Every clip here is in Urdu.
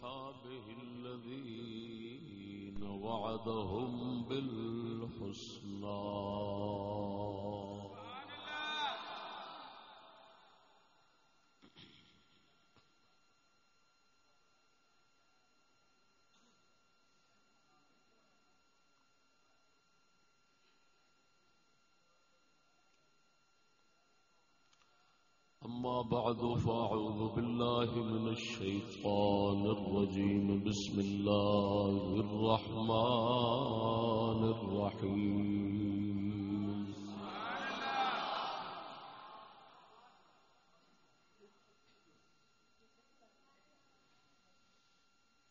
أصحابه الذين وعدهم بالحسنى أما بعد فأعوذ بالله من الشيطان الرجيم بسم الله الرحمن الرحيم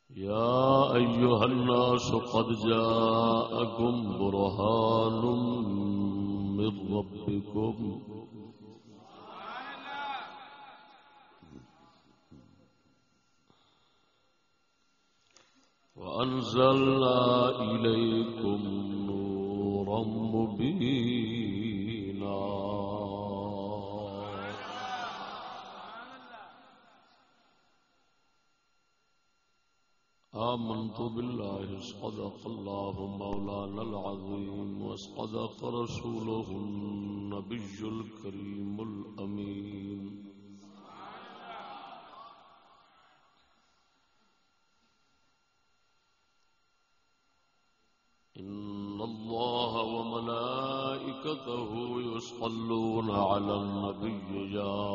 يا أيها الناس قد جاءكم برهان من ربكم وأنزلنا إليكم نورا مبينا. آمنت بالله، صدق الله مولانا العظيم، وصدق رسوله النبي الكريم الأمين. إن الله وملائكته يصلون على النبي يا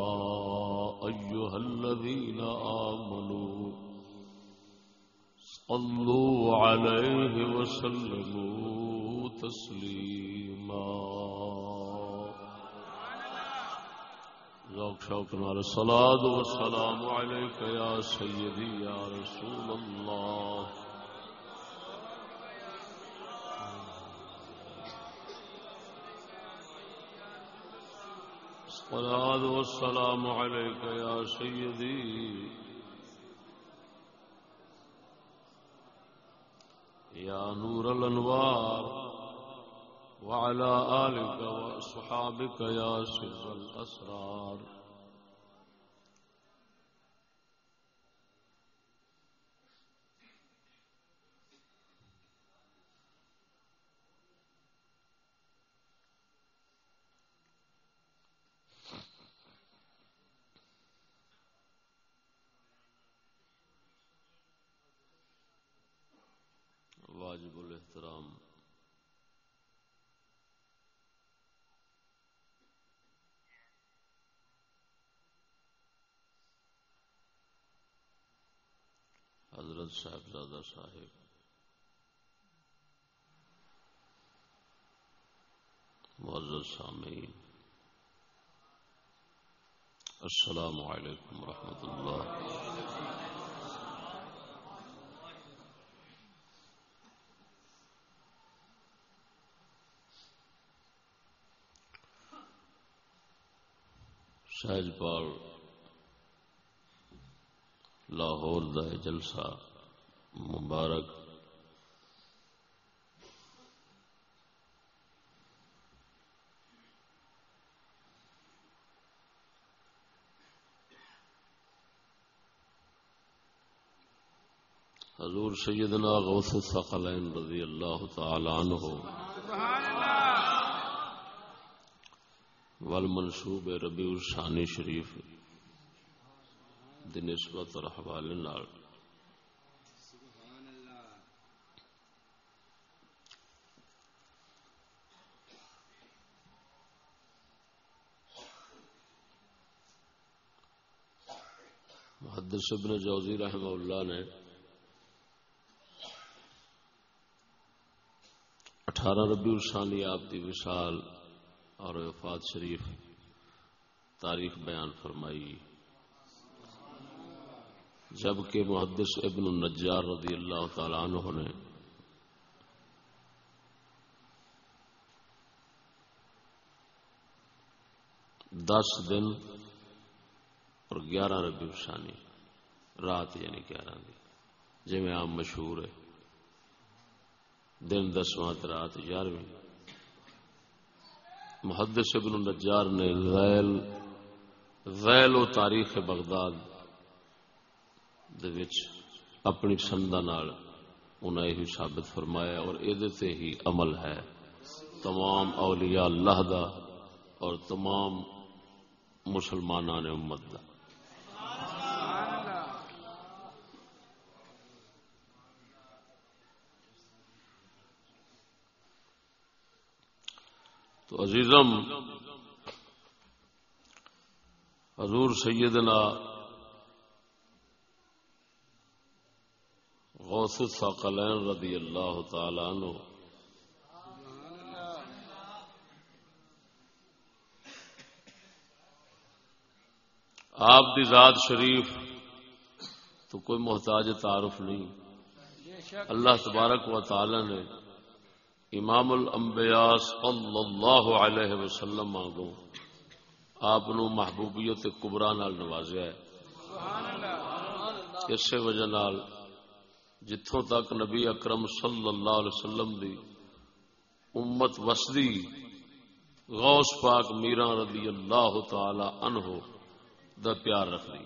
أيها الذين آمنوا صلوا عليه وسلموا تسليما ذوق شوق نال الصلاة والسلام عليك يا سيدي يا رسول الله والصلاة والسلام عليك يا سيدي. يا نور الأنوار وعلى آلك وأصحابك يا سر الأسرار. حضرت صاحبزادہ صاحب۔ معزز سامعین السلام علیکم ورحمۃ اللہ۔ سہج پال لاہور دا جلسہ مبارک۔ حضور سیدنا غوث الثقلین رضی اللہ تعالی عنہ۔ سبحان اللہ والمنصوب ربیع الثانی شریف۔ دی نسبت اور حوالے نال محدث ابن جوزی رحمہ اللہ نے اٹھارہ ربیع الثانی آپ دی وصال اور وفات شریف تاریخ بیان فرمائی۔ جبکہ محدث ابن النجار رضی اللہ تعالی عنہ نے دس دن اور گیارہ ربیع ثانی رات یعنی گیارہ دی۔ جی میں عام مشہور ہے۔ دن دسواں رات گیارہویں۔ محدث ابن النجار نے ذیل ذیل و تاریخ بغداد دے وچ اپنی سندا انہیں یہ ثابت فرمایا اور یہ ہی عمل ہے۔ تمام اولیاء اللہ دا اور تمام مسلمان نے امت دا۔ تو عزیزم، حضور سیدنا غوث الثقلین رضی اللہ تعالی عنہ۔ آپ دی ذات شریف تو کوئی محتاج تعارف نہیں۔ اللہ تبارک و تعالی نے امام الانبیاء صلی اللہ علیہ وسلم آگوں آپ محبوبیت کبرا نال نوازیا ہے۔ اسی وجہ نال جتوں تک نبی اکرم صلی اللہ علیہ وسلم دی امت وسدی غوث پاک میرا رضی اللہ تعالی عنہ دا پیار رکھ لی۔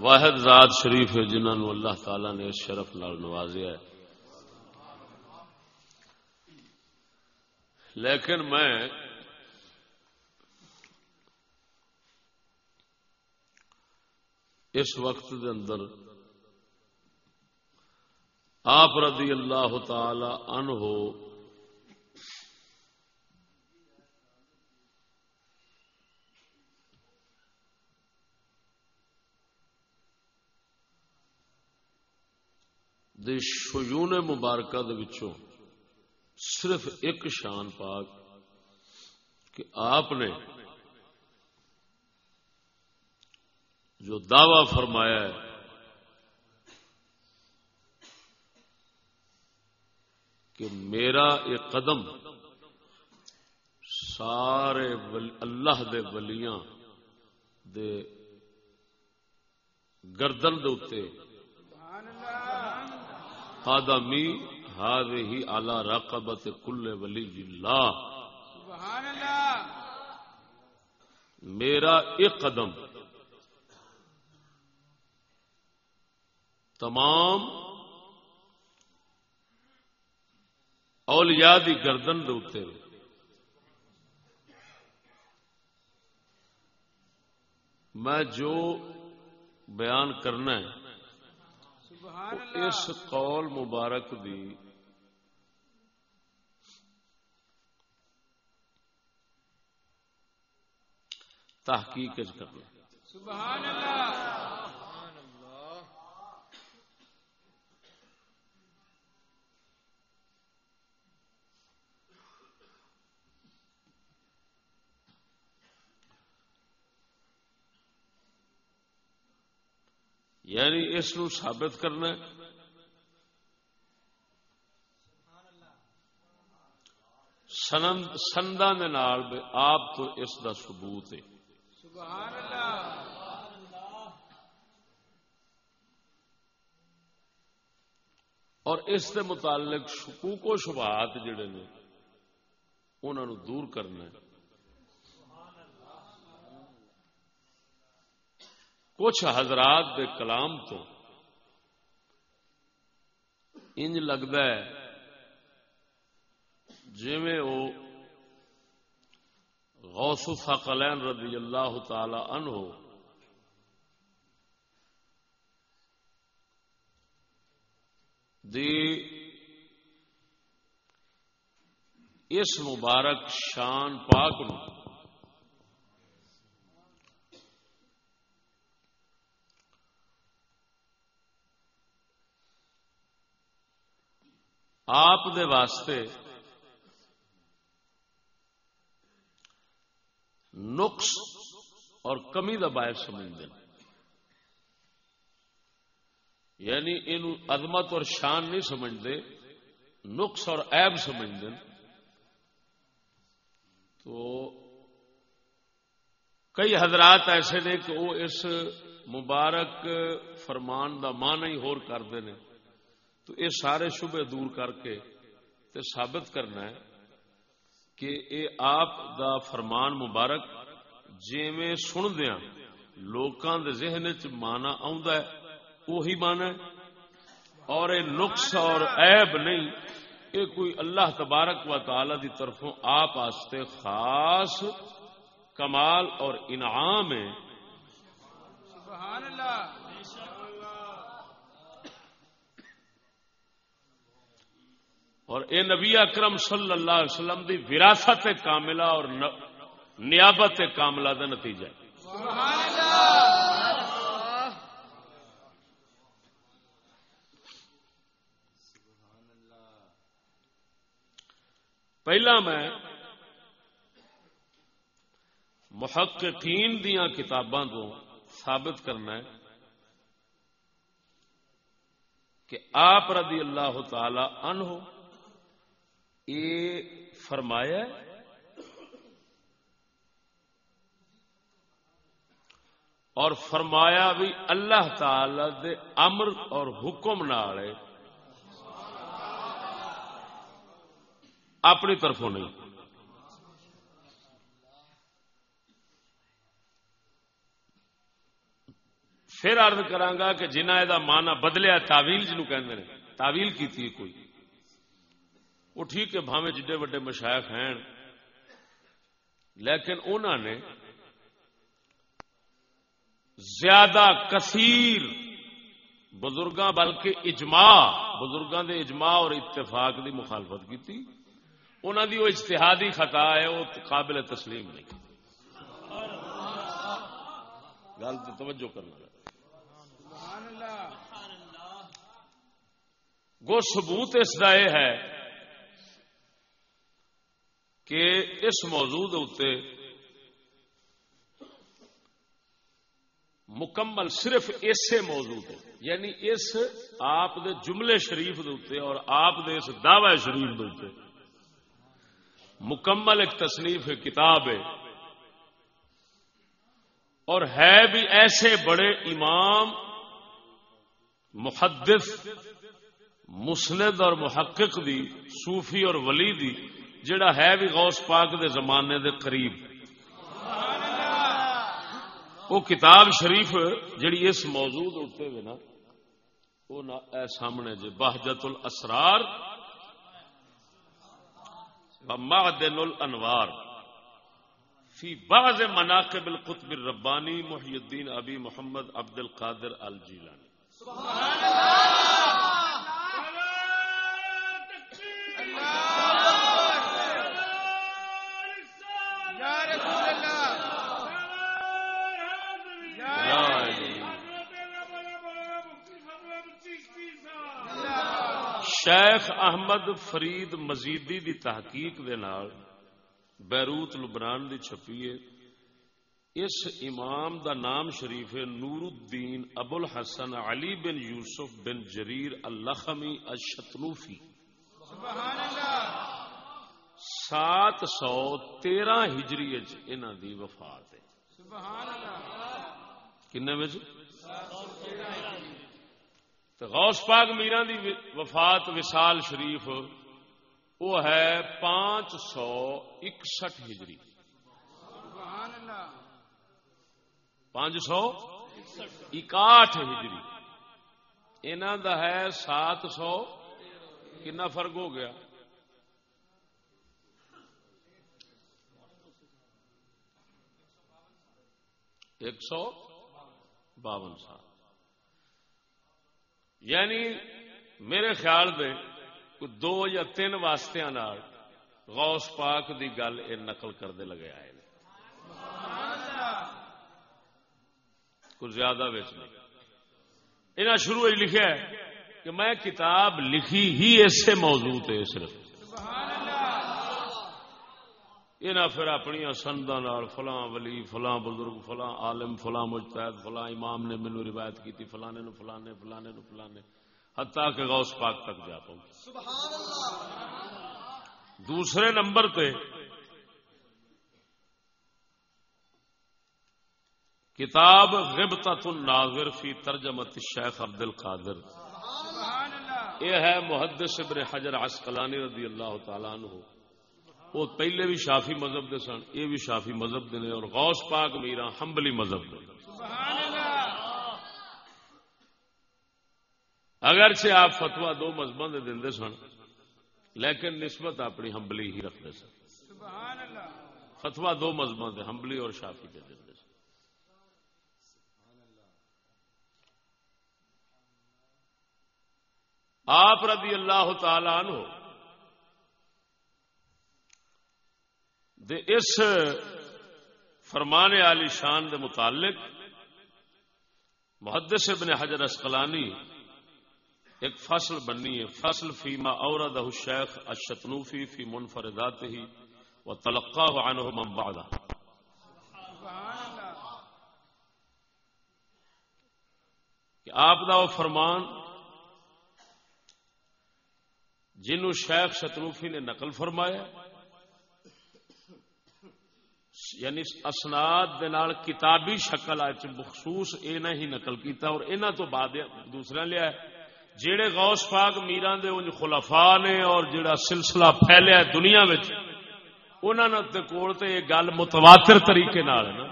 واحد ذات شریف ہے جنہوں اللہ تعالی نے اس شرف نال نوازیا ہے۔ لیکن میں اس وقت دے اندر آپ رضی اللہ تعالی عنہ دے شیون مبارکہ دے وچوں صرف ایک شان پاک کہ آپ نے جو دعوی فرمایا ہے، کہ میرا یہ قدم سارے اللہ دے ولیاں دے گردن دے قادمی هذه على رقبة كل ولي الله. سبحان الله میرا ایک قدم۔ تمام اولیاء دی گردن دے میں جو بیان کرنا ہے اس قول مبارک دی تحقیق کرنا۔ سبحان اللہ۔ یعنی اس نو ثابت کرنا سندا آپ تو اس دا ثبوت ہے۔ سبحان اللہ اور اس کے متعلق شکوک و شبہات جڑے نے انہوں دور کرنا ہے۔ کچھ حضرات دے کلام تو انج لگتا ہے جی وہ غوث ثقلین رضی اللہ تعالی عنہ دی اس مبارک شان پاک نو آپ دے واسطے نقص اور کمی کا باعث سمجھتے ہیں۔ یعنی ان عظمت اور شان نہیں سمجھتے، نقص اور عیب سمجھتے تو کئی حضرات ایسے نے کہ وہ اس مبارک فرمان دا مان ہی ہور کرتے ہیں تو یہ سارے شبے دور کر کے تے ثابت کرنا ہے کہ اے آپ دا فرمان مبارک جی میں سن دیا لوکاں دے ذہن چ مانا آندا ہے وہی مانا ہے۔ اور یہ نقص اور عیب نہیں یہ کوئی اللہ تبارک و تعالی دی طرفوں آپ واسطے خاص کمال اور انعام ہے۔ سبحان اللہ۔ اور اے نبی اکرم صلی اللہ علیہ وسلم دی وراثت کاملہ اور نیابت کاملہ کا نتیجہ سبحان اللہ پہلا میں محققین دیا کتاباں تو ثابت کرنا ہے کہ آپ رضی اللہ تعالی عنہ یہ فرمایا اور فرمایا بھی اللہ تعالی دے امر اور حکم نال اپنی طرفوں نہیں۔ پھر ارد کرانگا کہ جنہ یہ مانا بدلیا تاویل جنو کہ تاویل کی کوئی۔ وہ ٹھیک ہے بھاوے جڈے وڈے مشائق ہیں۔ لیکن انہوں نے زیادہ کثیر بزرگاں بلکہ اجماع، بزرگاں دے اجماع اور اتفاق دی مخالفت کی تھی انہوں دی وہ اجتہادی خطا ہے، وہ قابل تسلیم نہیں۔ گل تو توجہ کرنا۔ گو ثبوت اس کا یہ ہے کہ اس موضوع اتنے مکمل صرف اسے موضوع ہے یعنی اس آپ دے جملے شریف دے اور آپ دے اس دعوی شریف دے مکمل ایک تصنیف کتاب ہے۔ اور ہے بھی ایسے بڑے امام، محدث، مسند اور محقق دی صوفی اور ولی دی جڑا ہے بھی غوث پاک دے زمانے دے قریب۔ وہ کتاب شریف جڑی اس موضوع ہوتے ہوئے نا وہ سامنے جی بہجت الاسرار معدن الانوار۔ فی بعض مناقب القطب الربانی محی الدین ابی محمد عبد القادر الجیلانی۔ سبحان شیخ احمد فرید مزیدی دی تحقیق دے نال بیروت لبنان دی چھپی ہے۔ اس امام دا نام شریف ہے نور الدین ابو الحسن علی بن یوسف بن جریر الخمی اشتنوفی سات سو تیرہ ہجری انہ دی وفات ہے۔ کنے میں تو غوث پاک میرا دی وفات وسال شریف وہ ہے پانچ سو اکسٹھ ہجری۔ پانچ سو اکاٹھ ہجری۔ انہوں دا ہے سات سو کنا فرق ہو گیا۔ ایک سو باون سال۔ یعنی میرے خیال میں دو یا تین واسطے غوث پاک دی گل یہ نقل کرتے لگے آئے کچھ زیادہ بچ نہیں۔ انہیں شروع لکھا ہے کہ میں کتاب لکھی ہی اسے موضوع تے صرف۔ یہ نہ پھر اپنی سندا فلاں ولی فلاں بزرگ فلاں عالم فلاں مجتہد فلاں امام نے مینو روایت کی فلانے نو فلانے فلانے نو فلانے حتیٰ کہ غوث پاک تک جا پاؤں دوسرے نمبر پہ کتاب غبطت الناظر فی ترجمت الشیخ عبد القادر یہ ہے محدث ابن حجر عسقلانی رضی اللہ تعالیٰ عنہ۔ وہ پہلے بھی شافی مذہب دے سن، یہ بھی شافی مذہب دے نے، اور غوث پاک میرا ہمبلی مذہب دے۔ سبحان اللہ اگرچہ آپ فتوا دو مذہبوں دے دے سن، لیکن نسبت اپنی ہمبلی ہی رکھتے سن۔ سبحان اللہ فتوا دو مذہبوں دے ہمبلی اور شافی دے دے سن۔ آپ رضی اللہ تعالی عنہ دے اس فرمانے علی شان دے متعلق محدث ابن حجر اسقلانی ایک فصل بنی ہے، فصل فیما اورد الشیخ الشتنوفی فی منفردات ہی و تلقاہ عنہ من بعدہ کہ آپ دا وہ فرمان جنہوں شیخ شتنوفی نے نقل فرمایا یعنی اسناد دے نال کتابی شکل آج مخصوص اے نہ ہی نقل کیتا اور انہاں تو بعد دوسرا لیا ہے۔ جیڑے غوث پاک میران دے ان خلفاء نے اور جیڑا سلسلہ پھیلیا ہے دنیا وچ، انہاں نے تے کول تے یہ گل متواتر طریقے نال ہے نا۔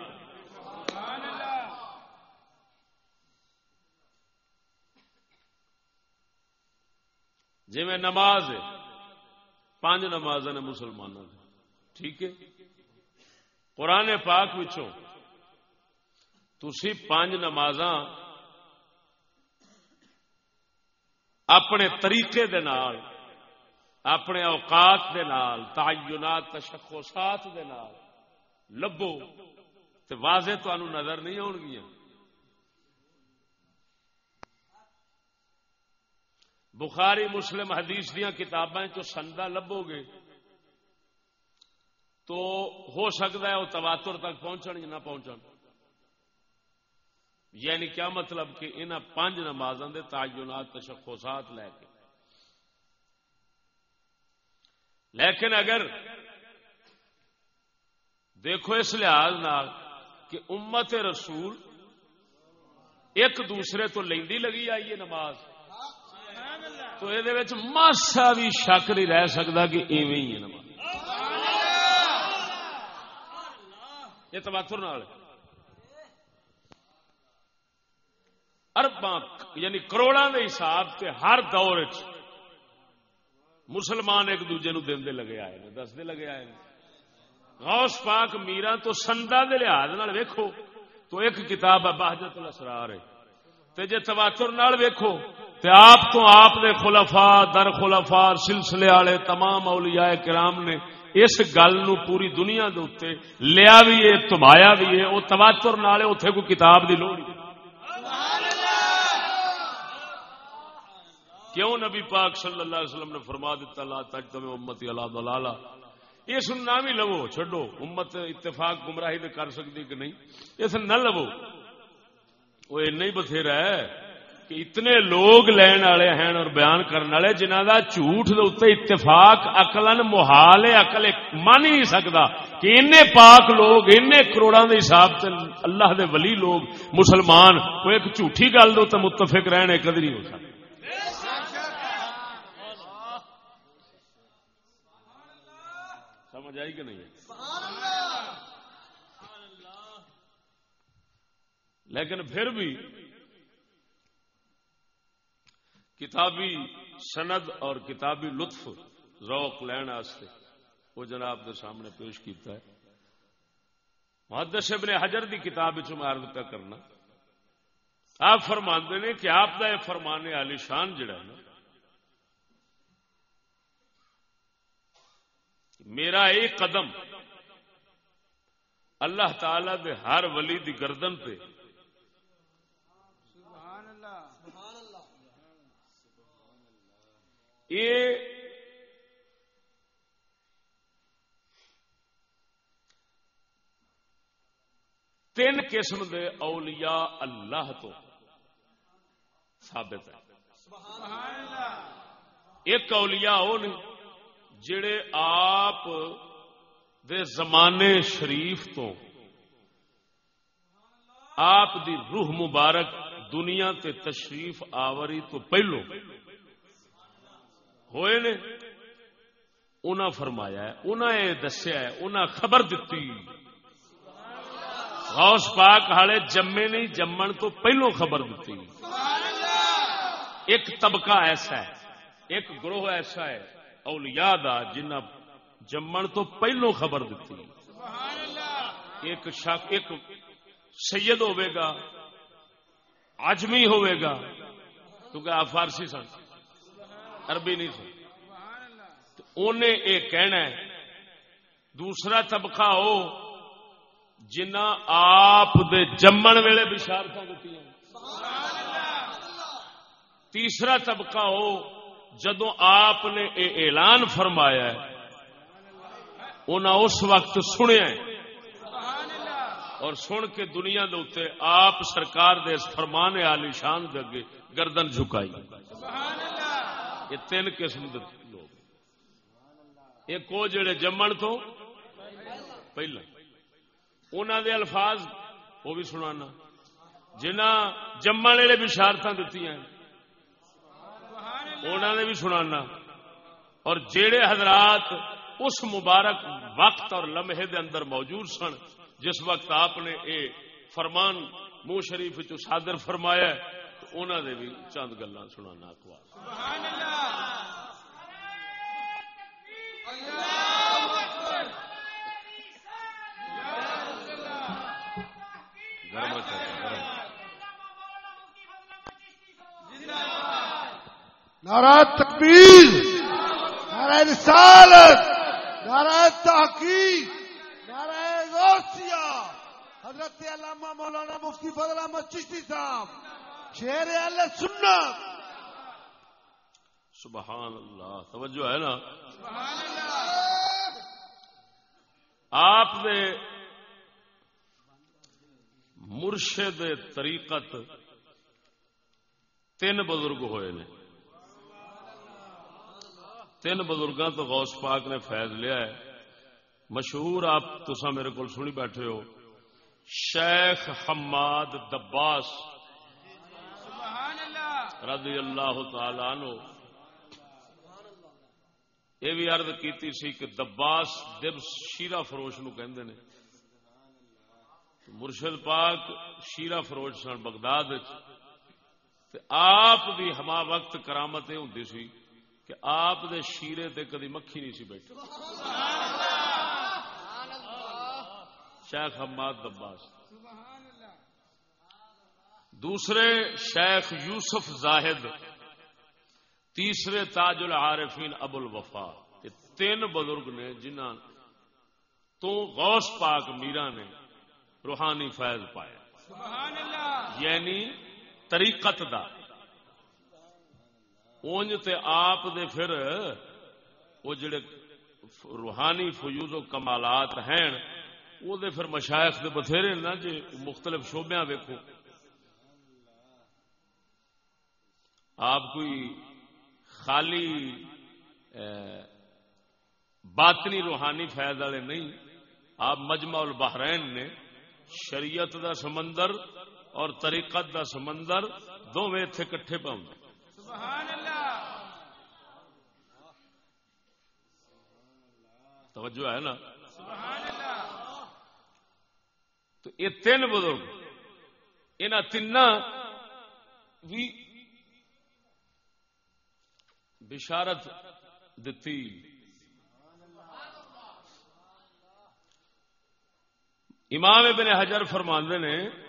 جی میں نماز ہے، پانچ نماز نے مسلمانوں ٹھیک ہے؟ قرآن پاک وچوں تسی پانچ نماز اپنے طریقے دے نال، اپنے اوقات دے نال، تعینات، تشخصات دے نال لبو تے واضح تانوں نظر نہیں آن گیا بخاری مسلم حدیث دیا کتابیں تو سندا لبو گے۔ تو ہو سکتا ہے وہ تواتر تک پہنچن یا نہ پہنچن۔ یعنی کیا مطلب کہ ان پانچ نمازوں کے تعینات، تشخصات لے کے۔ لیکن اگر دیکھو اس لحاظ نال کہ امت رسول ایک دوسرے تو لیندی لگی آئی ہے نماز، تو یہ ماسا بھی شک نہیں رہ سکتا کہ ایویں ہی ہے نماز۔ یہ تباتر نال ارباں یعنی کروڑاں دے حساب سے ہر دور چ مسلمان ایک دوجے نو دے لگے آئے نے دستے لگے آئے نے۔ غوث پاک میرا تو سندا دے لحاظ نال ویکھو تو ایک کتاب ہے بہجت الاسرار۔ ہے تے جے تواتر نال ویکھو تے آپ تو آپ دے خلفاء، در خلفاء، سلسلے والے تمام اولیاء کرام نے اس گل نو پوری دنیا دے اوتے لیا بھی ہے تمایا بھی ہے او تواتر نال ہے، کوئی کتاب دی لوڑ کیوں نبی پاک صلی اللہ علیہ وسلم نے فرما دیتا لا تجتمع امتی علی ضلالہ یہ سن نام ہی لو چھڈو امت اتفاق گمراہی تے کر سکتی کہ نہیں؟ اس نہ لو وہ اینا بتھیرا ہے۔ کہ اتنے لوگ لین والے ہیں اور بیان کرنے والے جنہ دا جھوٹ دے اتفاق عقلن محال ہے، عقل ایک مان ہی نہیں کہ انے پاک لوگ انے کروڑاں دے حساب سے اللہ دے ولی لوگ، مسلمان، کوئی ایک جھوٹی گل دے متفق رہنے کدی نہیں ہو سکتا۔ سمجھ آئی کہ نہیں؟ لیکن پھر بھی کتابی سند اور کتابی لطف ذوق لین واسطے وہ جناب کے سامنے پیش کیتا ہے۔ محدث ابن حجر دی کتاب چ پہ کرنا۔ آپ فرماندے نے کہ آپ کا یہ فرمانے علی شان جڑا ہے نا۔ میرا ایک قدم اللہ تعالی دے ہر ولی دی گردن پہ سبحان اللہ یہ تین قسم دے اولیاء اللہ تو ثابت ہے ایک اولیاء وہ نے جڑے آپ دے زمانے شریف تو آپ دی روح مبارک دنیا تے تشریف آوری تو پہلو ہوئے نے۔ انہاں فرمایا ہے انہاں یہ دسیا ہے انہاں خبر دیتی غوث پاک ہالے جمے نہیں، جمن تو پہلو خبر دیتی ایک طبقہ ایسا ہے، ایک گروہ ایسا ہے، اولیاء دا، جنہ جمن تو پہلو خبر دیتی ایک شک ایک سید ہوے گا اجمی ہوے گا۔ کیونکہ آپ فارسی سن۔ عربی نہیں سن۔ تو انہیں یہ کہنا ہے، دوسرا طبقہ ہو جنہ آپ دے جمن ویلے بشارت دیتی ہیں۔ تیسرا طبقہ ہو جدو آپ نے اے اعلان فرمایا ہے انہاں اس وقت سنیا ہے۔ اور سن کے دنیا دے اتنے آپ سرکار دے اس فرمان عالی شان دے اگے گردن جھکائی۔ یہ تین قسم دے لوگ۔ ایک وہ جڑے جمن تو پہلا۔ انہوں دے الفاظ وہ بھی سنانا۔ جنہ جمن والے بشارت دیتی ہیں انہوں نے بھی سنانا۔ اور جیڑے حضرات اس مبارک وقت اور لمحے دے اندر موجود سن، جس وقت آپ نے اے فرمان منہ شریف چ صادر فرمایا انہوں نے بھی چند گلا سنانا اخبار گرم اچھا گرم۔ نعرہ تکبیر، نعرہ رسالت، نعرہ تحقیق، نعرہ غوثیہ۔ حضرت علامہ مولانا مفتی فضل احمد چشتی صاحب شیر اہل سنت۔ سبحان اللہ توجہ ہے نا؟ آپ دے مرشد طریقت تین بزرگ ہوئے نے۔ تین بزرگاں تو غوث پاک نے فیض لیا ہے۔ مشہور آپ تسا میرے کو سنی بیٹھے ہو۔ شیخ حماد دباس۔ رضی اللہ تعالی عنہ یہ بھی عرض کیتی سی کہ دباس دب شیرا فروش نو کہندے نے۔ مرشد پاک شیرا فروش سن بغداد تے آپ دی ہما وقت کرامت یہ ہوں سی کہ آپ دے شیرے تے کدی مکھی نہیں سی بیٹھی شیخ حماد دباس۔ دوسرے شیخ یوسف زاہد تیسرے تاج العارفین ابو الوفا یہ تین بزرگ نے جنہ تو غوث پاک میرا نے روحانی فیض پایا۔ یعنی طریقت دا۔ اونج تے آپ دے پھر وہ جڑے روحانی فیوز و کمالات ہیں وہ دے پھر مشائخ دے بتھیرے نا جی مختلف شعبیاں ویکھو۔ آپ کوئی خالی باطنی روحانی فیض والے نہیں آپ مجمع البحرین نے شریعت دا سمندر اور طریقت دا سمندر دونوں اتے کٹھے پاؤں توجہ ہے نا؟ تو یہ تین بزرگ ان تین بھی بشارت دتی۔ امام ابن حجر فرماندے نے،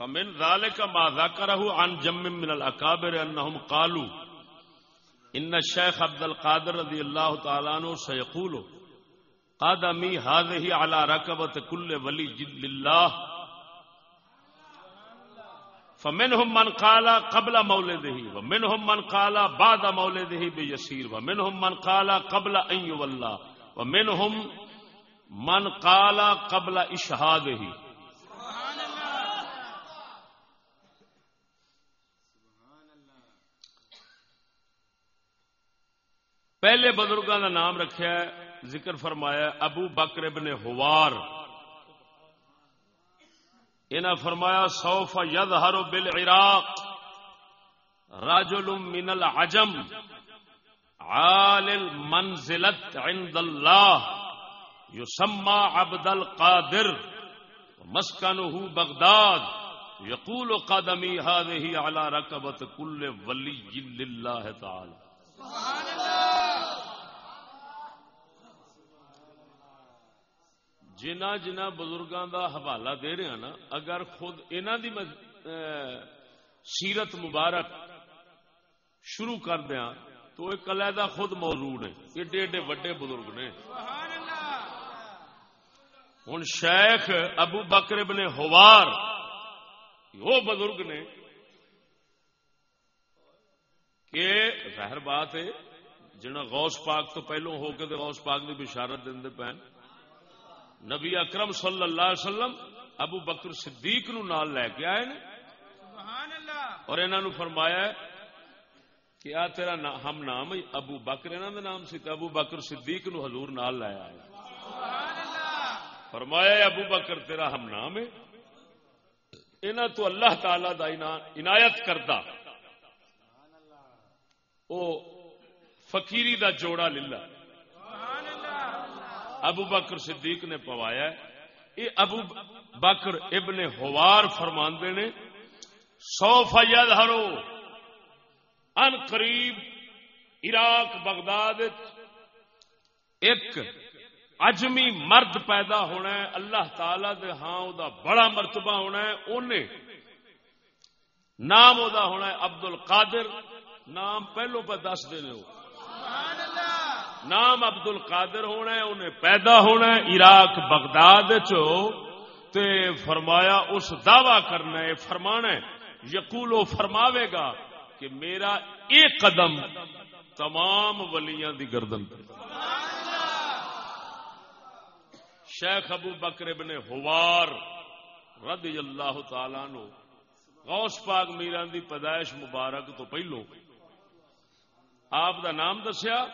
فمن ذلك ما ذكره عن جم من الاكابر انهم قالوا ان الشيخ عبد القادر رضي الله تعالى عنه سيقول قدمي هذه على ركبه كل ولي لله فمنهم من قال قبل مولده ومنهم من قال بعد مولده بيسير ومنهم من قال قبل ان يولى ومنهم من قال قبل اشهاده پہلے بزرگوں کا نام رکھا ہے ذکر فرمایا ابو بکر ابن ہوار۔ انہیں فرمایا، سوف ید ہرو بل عراق من العجم عال المنزلت عند اللہ، یسمى عبد القادر مسکنه بغداد، یقول قدمی هذه على ركبه كل ولي لله تعالى جنہ جنہ بزرگاں دا حوالہ دے رہے ہیں نا، اگر خود انہاں دی میں سیرت مبارک شروع کر دیا، تو ایک علیحدہ خود موضوع نے، ایڈے ایڈے وڈے بزرگ نے۔ ہوں شیخ ابو بکر ابن ہوار وہ بزرگ نے کہ ظاہر بات ہے، جنہ غوث پاک تو پہلو ہو کے غوث پاک کی بشارت دے پین نبی اکرم صلی اللہ علیہ وسلم ابو بکر صدیق نو نال لے کے آئے سبحان اللہ۔ اور انہوں نے فرمایا ہے کہ آ تیرا نا ہم نام ابو بکر انہوں نے نام سی تے ابو بکر صدیق نو حضور نال لایا ہے سبحان اللہ۔ فرمایا ابو بکر تیرا ہم نام ہے۔ انہاں تو اللہ تعالی دا عنایت کردہ۔ او فقیری دا جوڑا للہ۔ ابو بکر صدیق نے پوایا ہے۔ یہ ابو بکر ابن ہوار فرماندے نے سو فید ہرو ان قریب عراق بغداد ایک اجمی مرد پیدا ہونا ہے، اللہ تعالی دے ہاں او دا بڑا مرتبہ ہونا ہے، اونے نام او دا ہونا ہے عبد القادر نام پہلو پہ دس دینے ہو۔ سبحان اللہ۔ نام عبد القادر ہونا ہے، انہیں پیدا ہونا ہے عراق بغداد چو، تے فرمایا اس دعوی کرنا ہے، فرمانا ہے یقول و فرماوے گا کہ میرا ایک قدم تمام ولیاں دی گردن پہ شیخ ابو بکر ابن ہوار رضی اللہ تعالی نو غوث پاک میران دی پیدائش مبارک تو پہلو، آپ دا نام دسیا؟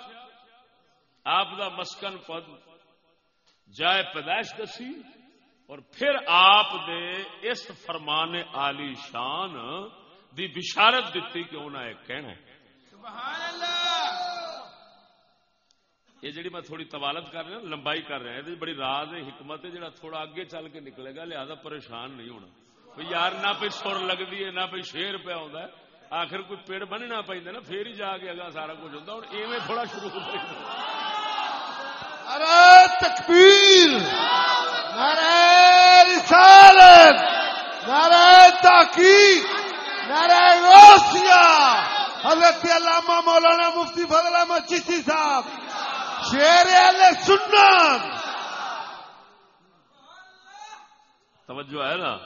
آپ دا مسکن پد جائے پیدائش دسی اور پھر آپ دے اس فرمان عالی شان دی بشارت دیتی کہ انہیں ایک کہنا ہے۔ سبحان اللہ! یہ جڑی میں تھوڑی طوالت کر رہا لمبائی کر رہا ہے بڑی راز ہے حکمت ہے جڑا تھوڑا اگے چل کے نکلے گا لہذا پریشان نہیں ہونا۔ یار نہ پہ سر لگتی ہے نہ پہ شیر پہ آتا ہے۔ آخر کوئی پیڑ بننا پہ نا پھر ہی جا کے اگا سارا کچھ ہوتا اور ایویں تھوڑا شروع ہو جائے نعرہ تکبیر، نعرہ رسالت، نعرہ تحقیق نعرہ غوثیہ حضرت علامہ مولانا مفتی فضل احمد چشتی صاحب شیر اہل سنت۔ توجہ ہے نا؟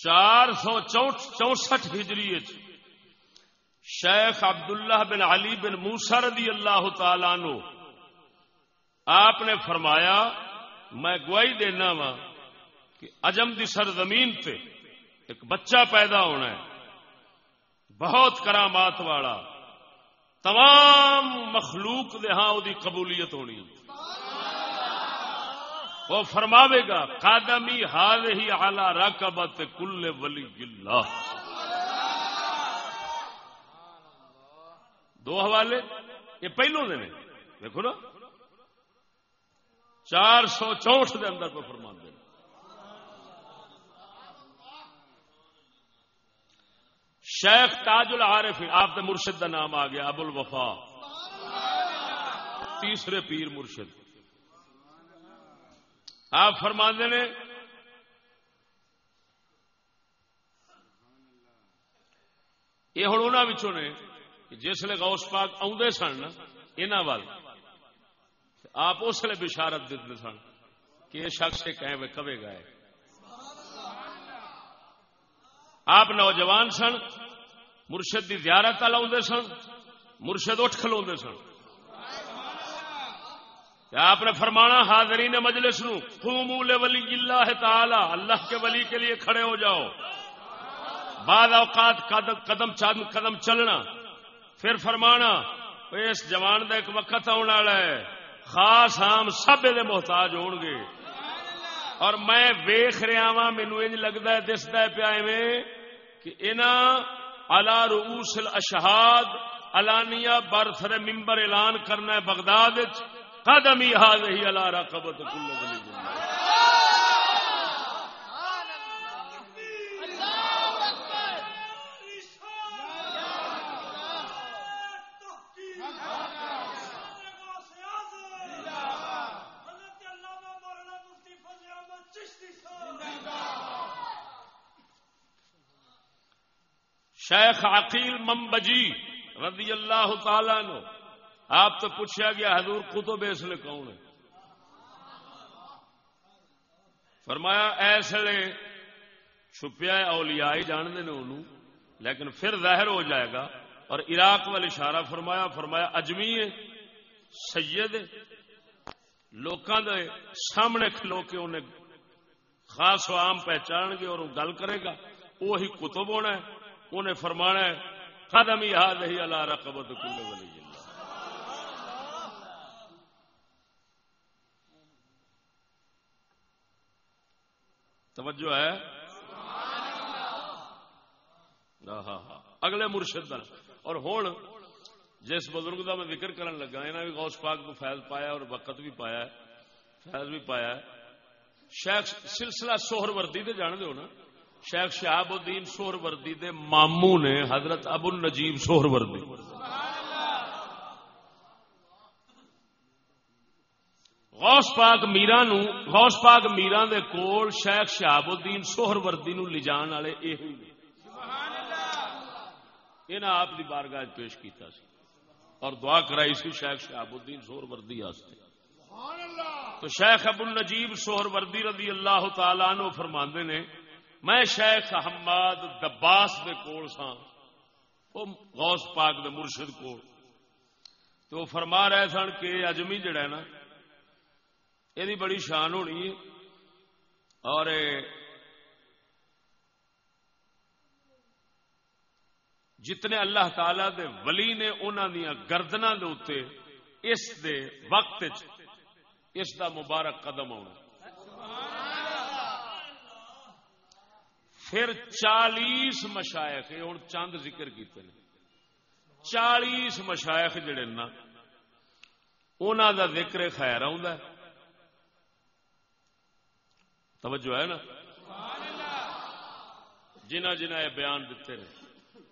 چار سو چونسٹھ ہجری شیخ عبداللہ بن علی بن موسا رضی اللہ تعالی نو آپ نے فرمایا، میں گواہی دینا وا کہ اجم دی سرزمین تے ایک بچہ پیدا ہونا ہے، بہت کرامات والا، تمام مخلوق دے ہاں دی قبولیت ہونی وہ فرماوے گا، قادمی حال ہی اعلی رقبت کل ولی اللہ۔ دو حوالے، یہ پہلو دے نے۔ دیکھو نا۔ چار سو چونٹ دے اندر کو فرما دے شیخ تاج العارف آپ کے مرشد کا نام آ گیا ابو الوفا تیسرے پیر مرشد۔ آپ فرما نے۔ یہ ہوں انہوں نے جسے غوث پاک آدھے سن انہوں وال۔ آپ اس لیے بشارت دیتے سن کہ یہ شخص کہیں کبے گا آپ نوجوان سن، مرشد کی زیارت والا آدھے سن، مرشد اٹھ کھلو سن۔ آپ نے فرمانا، حاضرین مجلس نو، قوموا لولی اللہ تعالی، اللہ کے ولی کے لیے کھڑے ہو جاؤ۔ بعد اوقات قدم قدم چند قدم چلنا۔ پھر فرمانا، اس جوان دا ایک وقت آنے والا ہے۔ خاص ہم سب یہ محتاج ہون گے۔ اور میں ویخ رہا وا مینو انج لگتا ہے دستا ہے پیا ایویں کہ انہاں الا رؤوس الاشہاد، علانیہ برسر ممبر اعلان کرنا ہے بغداد وچ۔ قدمی هذه على رقبت كل شیخ عقیل ممبجی رضی اللہ تعالی نو آپ تو پوچھا گیا، حضور قطب اس لیے کون ہے؟ فرمایا ایسے چھپیا اولیاء ہی جانتے نے انہوں۔ لیکن پھر ظاہر ہو جائے گا۔ اور عراق وال اشارہ فرمایا فرمایا، اجمی ہے، سید لوکاں دے سامنے کھلو کے انہیں خاص و عام پہچان گے اور وہ گل کرے گا۔ وہی کتب ہونا ہے۔ انہیں فرمانا ہے، قدم ہی ہاتھ ہی اللہ رقبت کل ولی اللہ۔ توجہ ہے؟ ہاں،, ہاں ہاں اگلے مرشد اور ہوں جس بزرگ دا میں ذکر کرن لگا، انہاں بھی غوث پاک کو فیض پایا اور وقت بھی پایا ہے، فیض بھی پایا ہے۔ شیخ، سلسلہ سوہر وردی تے جان دیو نا؟ شیخ شہاب الدین سوہر وردی دے مامو نے حضرت ابو النجیب سوہر وردی غوث پاک میرا نو غوث پاک میرا دے کول شیخ شہاب الدین سوہر وردی نو لجان والے یہ انہاں آپ دی بارگاہ پیش کیتا سی۔ اور دعا کرائی سی شیخ شہاب الدین سوہر وردی واسطے۔ تو شیخ ابو النجیب سوہر وردی رضی اللہ تعالی عنہ فرماندے نے میں شیخ حماد دباس دے کول سا وہ غوث پاک دے مرشد کول۔ تو فرما رہے سن کہ اجمی جڑا ہے نا، یہ بڑی شان ہونی ہے۔ اور جتنے اللہ تعالی دے ولی نے انہوں دیا گردنا دے اتنے اس دے وقت اس دا مبارک قدم آنا پھر چالیس مشائق ہوں چند ذکر کیتے ہیں چالیس مشائق جڑے نا انہوں دا ذکر خیر آ توجہ ہے نا؟ جنہ جنہ یہ بیان دیتے ہیں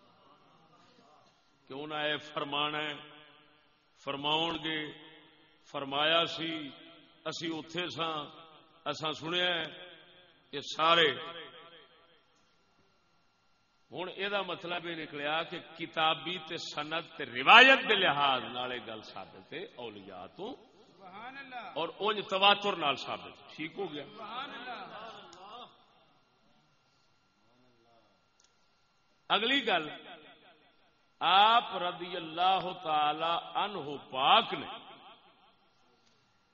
کہ انہیں یہ فرمانا ہے فرماؤ گے، فرمایا سی، اسی اتے سا اسا سنیا یہ سارے ہوں یہ مطلب یہ نکلیا کہ کتابی تے سنت تے روایت کے لحاظ نال گل ثابت ہے اولیاء تو اور اونج تواتر نال ثابت۔ ٹھیک ہو گیا۔ اگلی گل آپ رضی اللہ تعالی عنہ پاک نے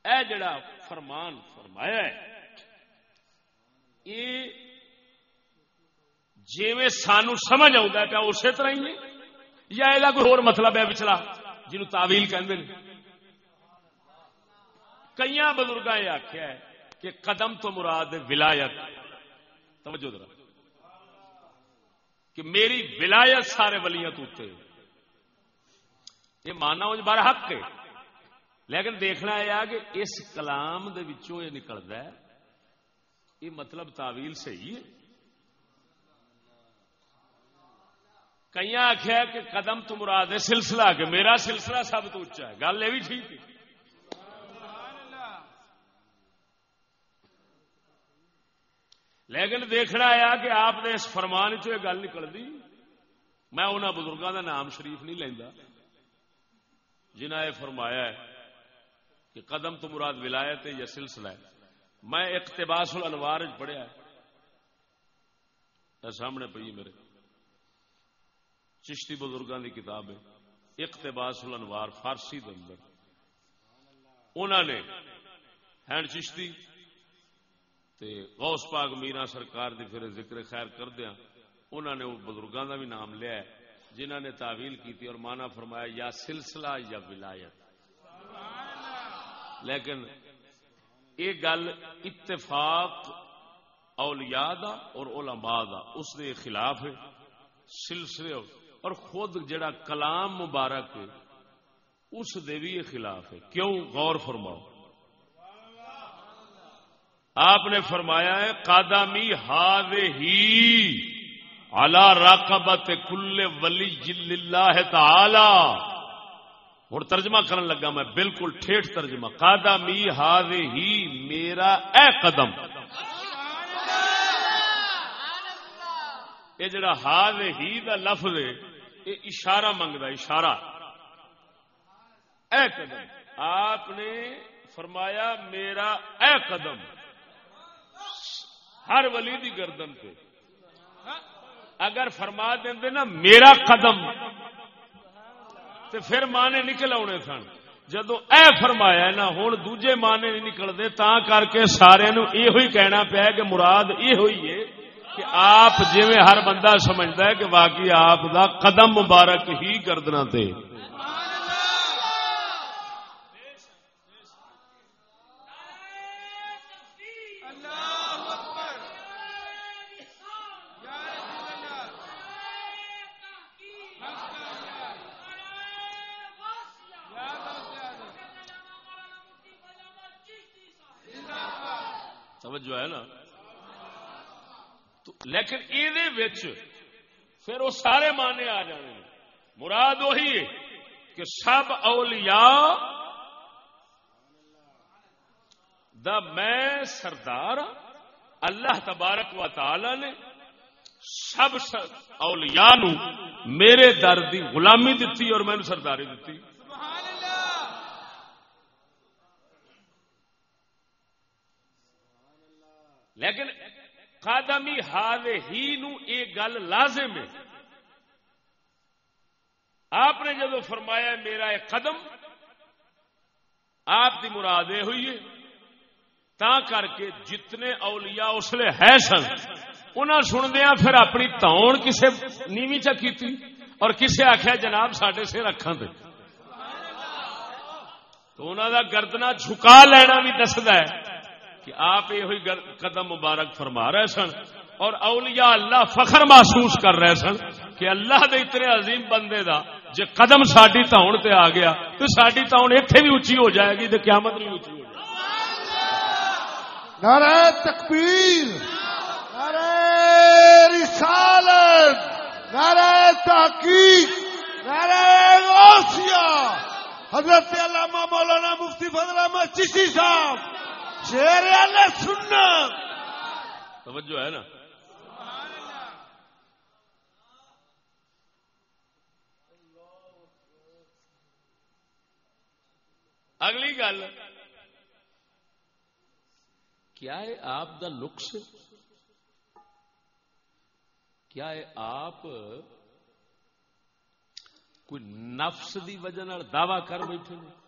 اے جڑا فرمان فرمایا ہے یہ جی سانو سمجھ آتا پیا اسی طرح ہی ہے، یا یہ کوئی اور مطلب ہے پچھلا جنہوں تعویل کہتے ہیں کئی بزرگ یہ آخیا ہے کہ قدم تو مراد ولایت۔ توجہ ذرا۔ کہ میری ولایت سارے ولیاں تو یہ ماننا ہو بارہ حق ہے۔ لیکن دیکھنا یہ کہ اس کلام دے وچوں یہ نکلتا ہے، یہ مطلب تعویل صحیح ہے۔ کئی آخیا کہ قدم تو مراد ہے سلسلہ کہ میرا سلسلہ سب تو اچا ہے۔ گل یہ بھی ٹھیک ہے۔ لیکن دیکھنا آیا کہ آپ نے اس فرمان چ گل نکل دی؟ میں انہوں بزرگوں کا نام شریف نہیں لینا جنہ یہ فرمایا ہے کہ قدم تو مراد ولایت ہے یا سلسلہ ہے۔ میں اقتباس الانوار پڑھیا ہے۔ سامنے پی میرے۔ چشتی بزرگوں کی کتاب ہے، اقتباس الانوار فارسی دے اندر۔ انہوں نے ہینڈ چشتی تے غوث پاک میرا سرکار دی پھر ذکر خیر کر دیا انہوں نے وہ بزرگوں کا بھی نام لیا ہے جنہوں نے تعویل کیتی اور مانا فرمایا، یا سلسلہ یا ولایت۔ لیکن یہ گل اتفاق اولیاء دا اور علماء دا، اس دے خلاف ہے، سلسلے اور خود جڑا کلام مبارک اس دے بھی خلاف ہے۔ کیوں؟ غور فرماؤ۔ آپ نے فرمایا ہے قادمی ہاد ہی الا راقبت کل ولی اللہ تعالی۔ ہوں ترجمہ کرن لگا میں بالکل ٹھیٹ ترجمہ۔ قادمی ہاد ہی میرا اے قدم۔ یہ جڑا ہاد ہی دا لفظ ہے یہ اشارہ منگتا اشارہ۔ اے قدم۔ آپ نے فرمایا، میرا اے قدم۔ ہر ولی دی گردن پہ۔ اگر فرما دیں نا، میرا قدم۔ تو پھر مانے نکل آنے سن۔ جدو اے فرمایا نا ہوں دوجے مانے نہیں نکلتے تا کر کے سارے نو یہ کہنا پیا کہ مراد یہ ہوئی ہے۔ کہ آپ جی ہر بندہ سمجھتا ہے کہ باقی آپ دا قدم مبارک ہی گردنا تے اللہ اکبر یا رسول اللہ یا غوث اعظم توجہ ہے نا تو لیکن یہ پھر وہ سارے مانے آ جانے مراد وہی ہے کہ سب اولیاء دا میں سردار اللہ تبارک و تعالی نے سب اولیاء نو میرے در دی غلامی دتی اور مینو سرداری دتی۔ لیکن قادمی حال ہی نو یہ گل لازم ہے۔ آپ نے جدو فرمایا میرا ایک قدم، آپ کی مراد یہ ہوئی ہے۔ تا کر کے جتنے اولیاء اس لیے ہے سن، انہاں سندیا پھر اپنی تون کسے نیوی چا کیتی اور کسے آخیا جناب سڈے سر رکھا دے تو انہوں دا گردنا جھکا لینا بھی دستا ہے۔ کہ آپ یہ قدم مبارک فرما رہے سن اور اولیاء اللہ فخر محسوس کر رہے سن کہ اللہ دے اتنے عظیم بندے دا جے قدم ساڈی تاؤن تے آ گیا تو ساڈی تاؤن ایتھے بھی اچھی ہو جائے گی تو قیامت بھی اچھی ہو جائے گی۔ نعرہ تکبیر، نعرہ رسالت، نعرہ تحقیق، نعرہ غوثیہ۔ حضرت علامہ مولانا مفتی فضل احمد چشتی صاحب شیر اللہ سننا توجہ ہے نا؟ اگلی گل۔ کیا ہے آپ دا نقص کیا ہے آپ کوئی نفس دی وجہ دعوی کر بیٹھے نے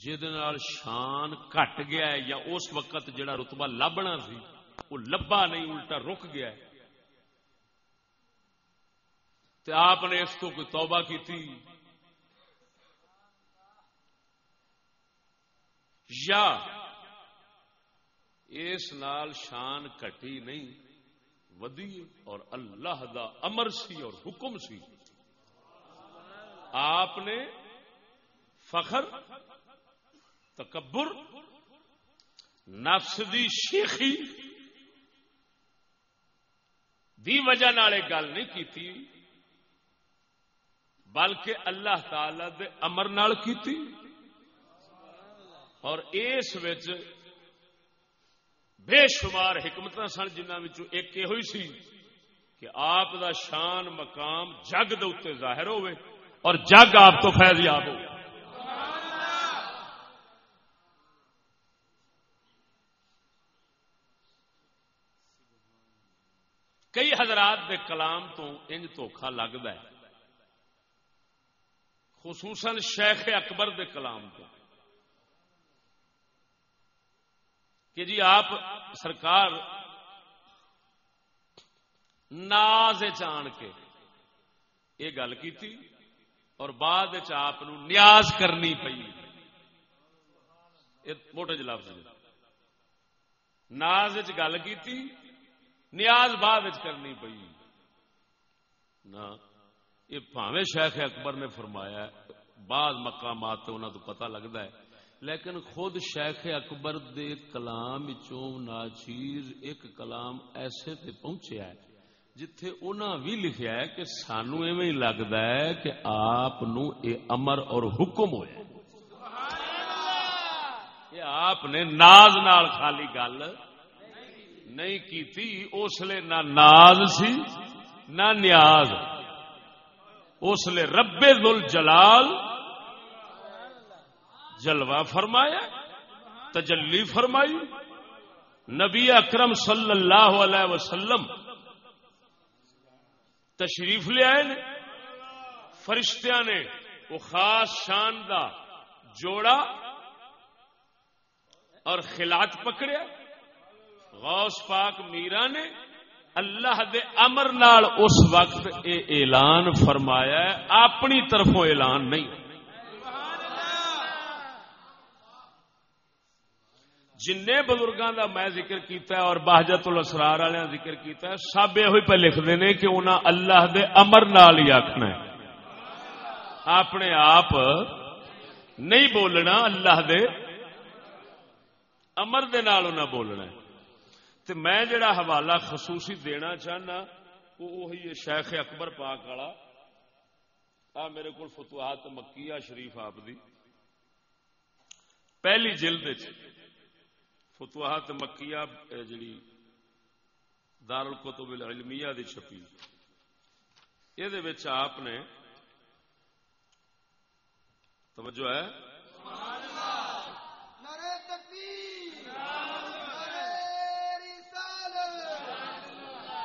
جہد شان گھٹ گیا ہے یا اس وقت جڑا رتبہ لبنا سی، وہ لبا نہیں، الٹا رک گیا ہے۔ تے آپ نے اس کو کوئی توبہ کی تھی یا اس نال شان کٹی نہیں، ودی اور اللہ دا امر سی اور حکم سی۔ آپ نے فخر تکبر، نفس دی شیخی دی وجہ نال گل نہیں کیتی، بلکہ اللہ تعالی دے امر نال کیتی۔ اور اس وچ بے شمار حکمت سن جنہوں ایک یہ ہوئی سی کہ آپ دا شان مقام جگ دے اتنے ظاہر ہوئے اور جگ آپ تو فیض یاب ہو کئی حضرات دے کلام تو انج دھوکھا لگتا ہے۔ خصوصاً شیخ اکبر دے کلام تو۔ کہ جی آپ سرکار ناز چان کے یہ گل کی اور بعد آپ نیاز کرنی پئی۔ یہ موٹے جلاب ناز گل کی نیاز بعد کرنی پئی۔ نہ یہ پاوے شیخ اکبر نے فرمایا بعض مقامات تو انہوں تو پتہ لگتا ہے لیکن خود شیخ اکبر دے کلام چوں ناچیز ایک کلام ایسے تے پہنچیا ہے جتھے انہاں بھی لکھیا ہے کہ سانو ایویں ہی لگدا ہے کہ آپ نو اے امر اور حکم ہویا ہے۔ یہ آپ نے ناز نال خالی گل نہیں کیتی اس لیے نہ ناز سی نہ نیاز، اس لیے رب ذل جلال جلوہ فرمایا، تجلی فرمائی، نبی اکرم صلی اللہ علیہ وسلم تشریف لے آئے نے، فرشتیاں نے وہ خاص شان دا جوڑا اور خلات پکڑیا، غوث پاک میرا نے اللہ دے امر نال اس وقت اے اعلان فرمایا ہے، اپنی طرفوں اعلان نہیں۔ جن بزرگوں دا میں ذکر کیتا ہے اور بہجت الاسرار والے ذکر کیتا ہے، سب یہ پہ لکھتے ہیں کہ انہاں اللہ دے امر نال ہی آخنا ہے۔ اپنے آپ نہیں بولنا، اللہ دے امر دے نال انہاں بولنا ہے۔ تے میں جڑا حوالہ خصوصی دینا چاہنا، وہ وہی ہے شیخ اکبر پاک والا۔ آ، میرے کو فتوحات مکیہ شریف آپ دی۔ پہلی جلد فتوحات مکیہ جڑی دار الکتب العلمیہ دی چھپی۔ یہ آپ نے توجہ ہے نعرہ تکبیر نعرہ رسالت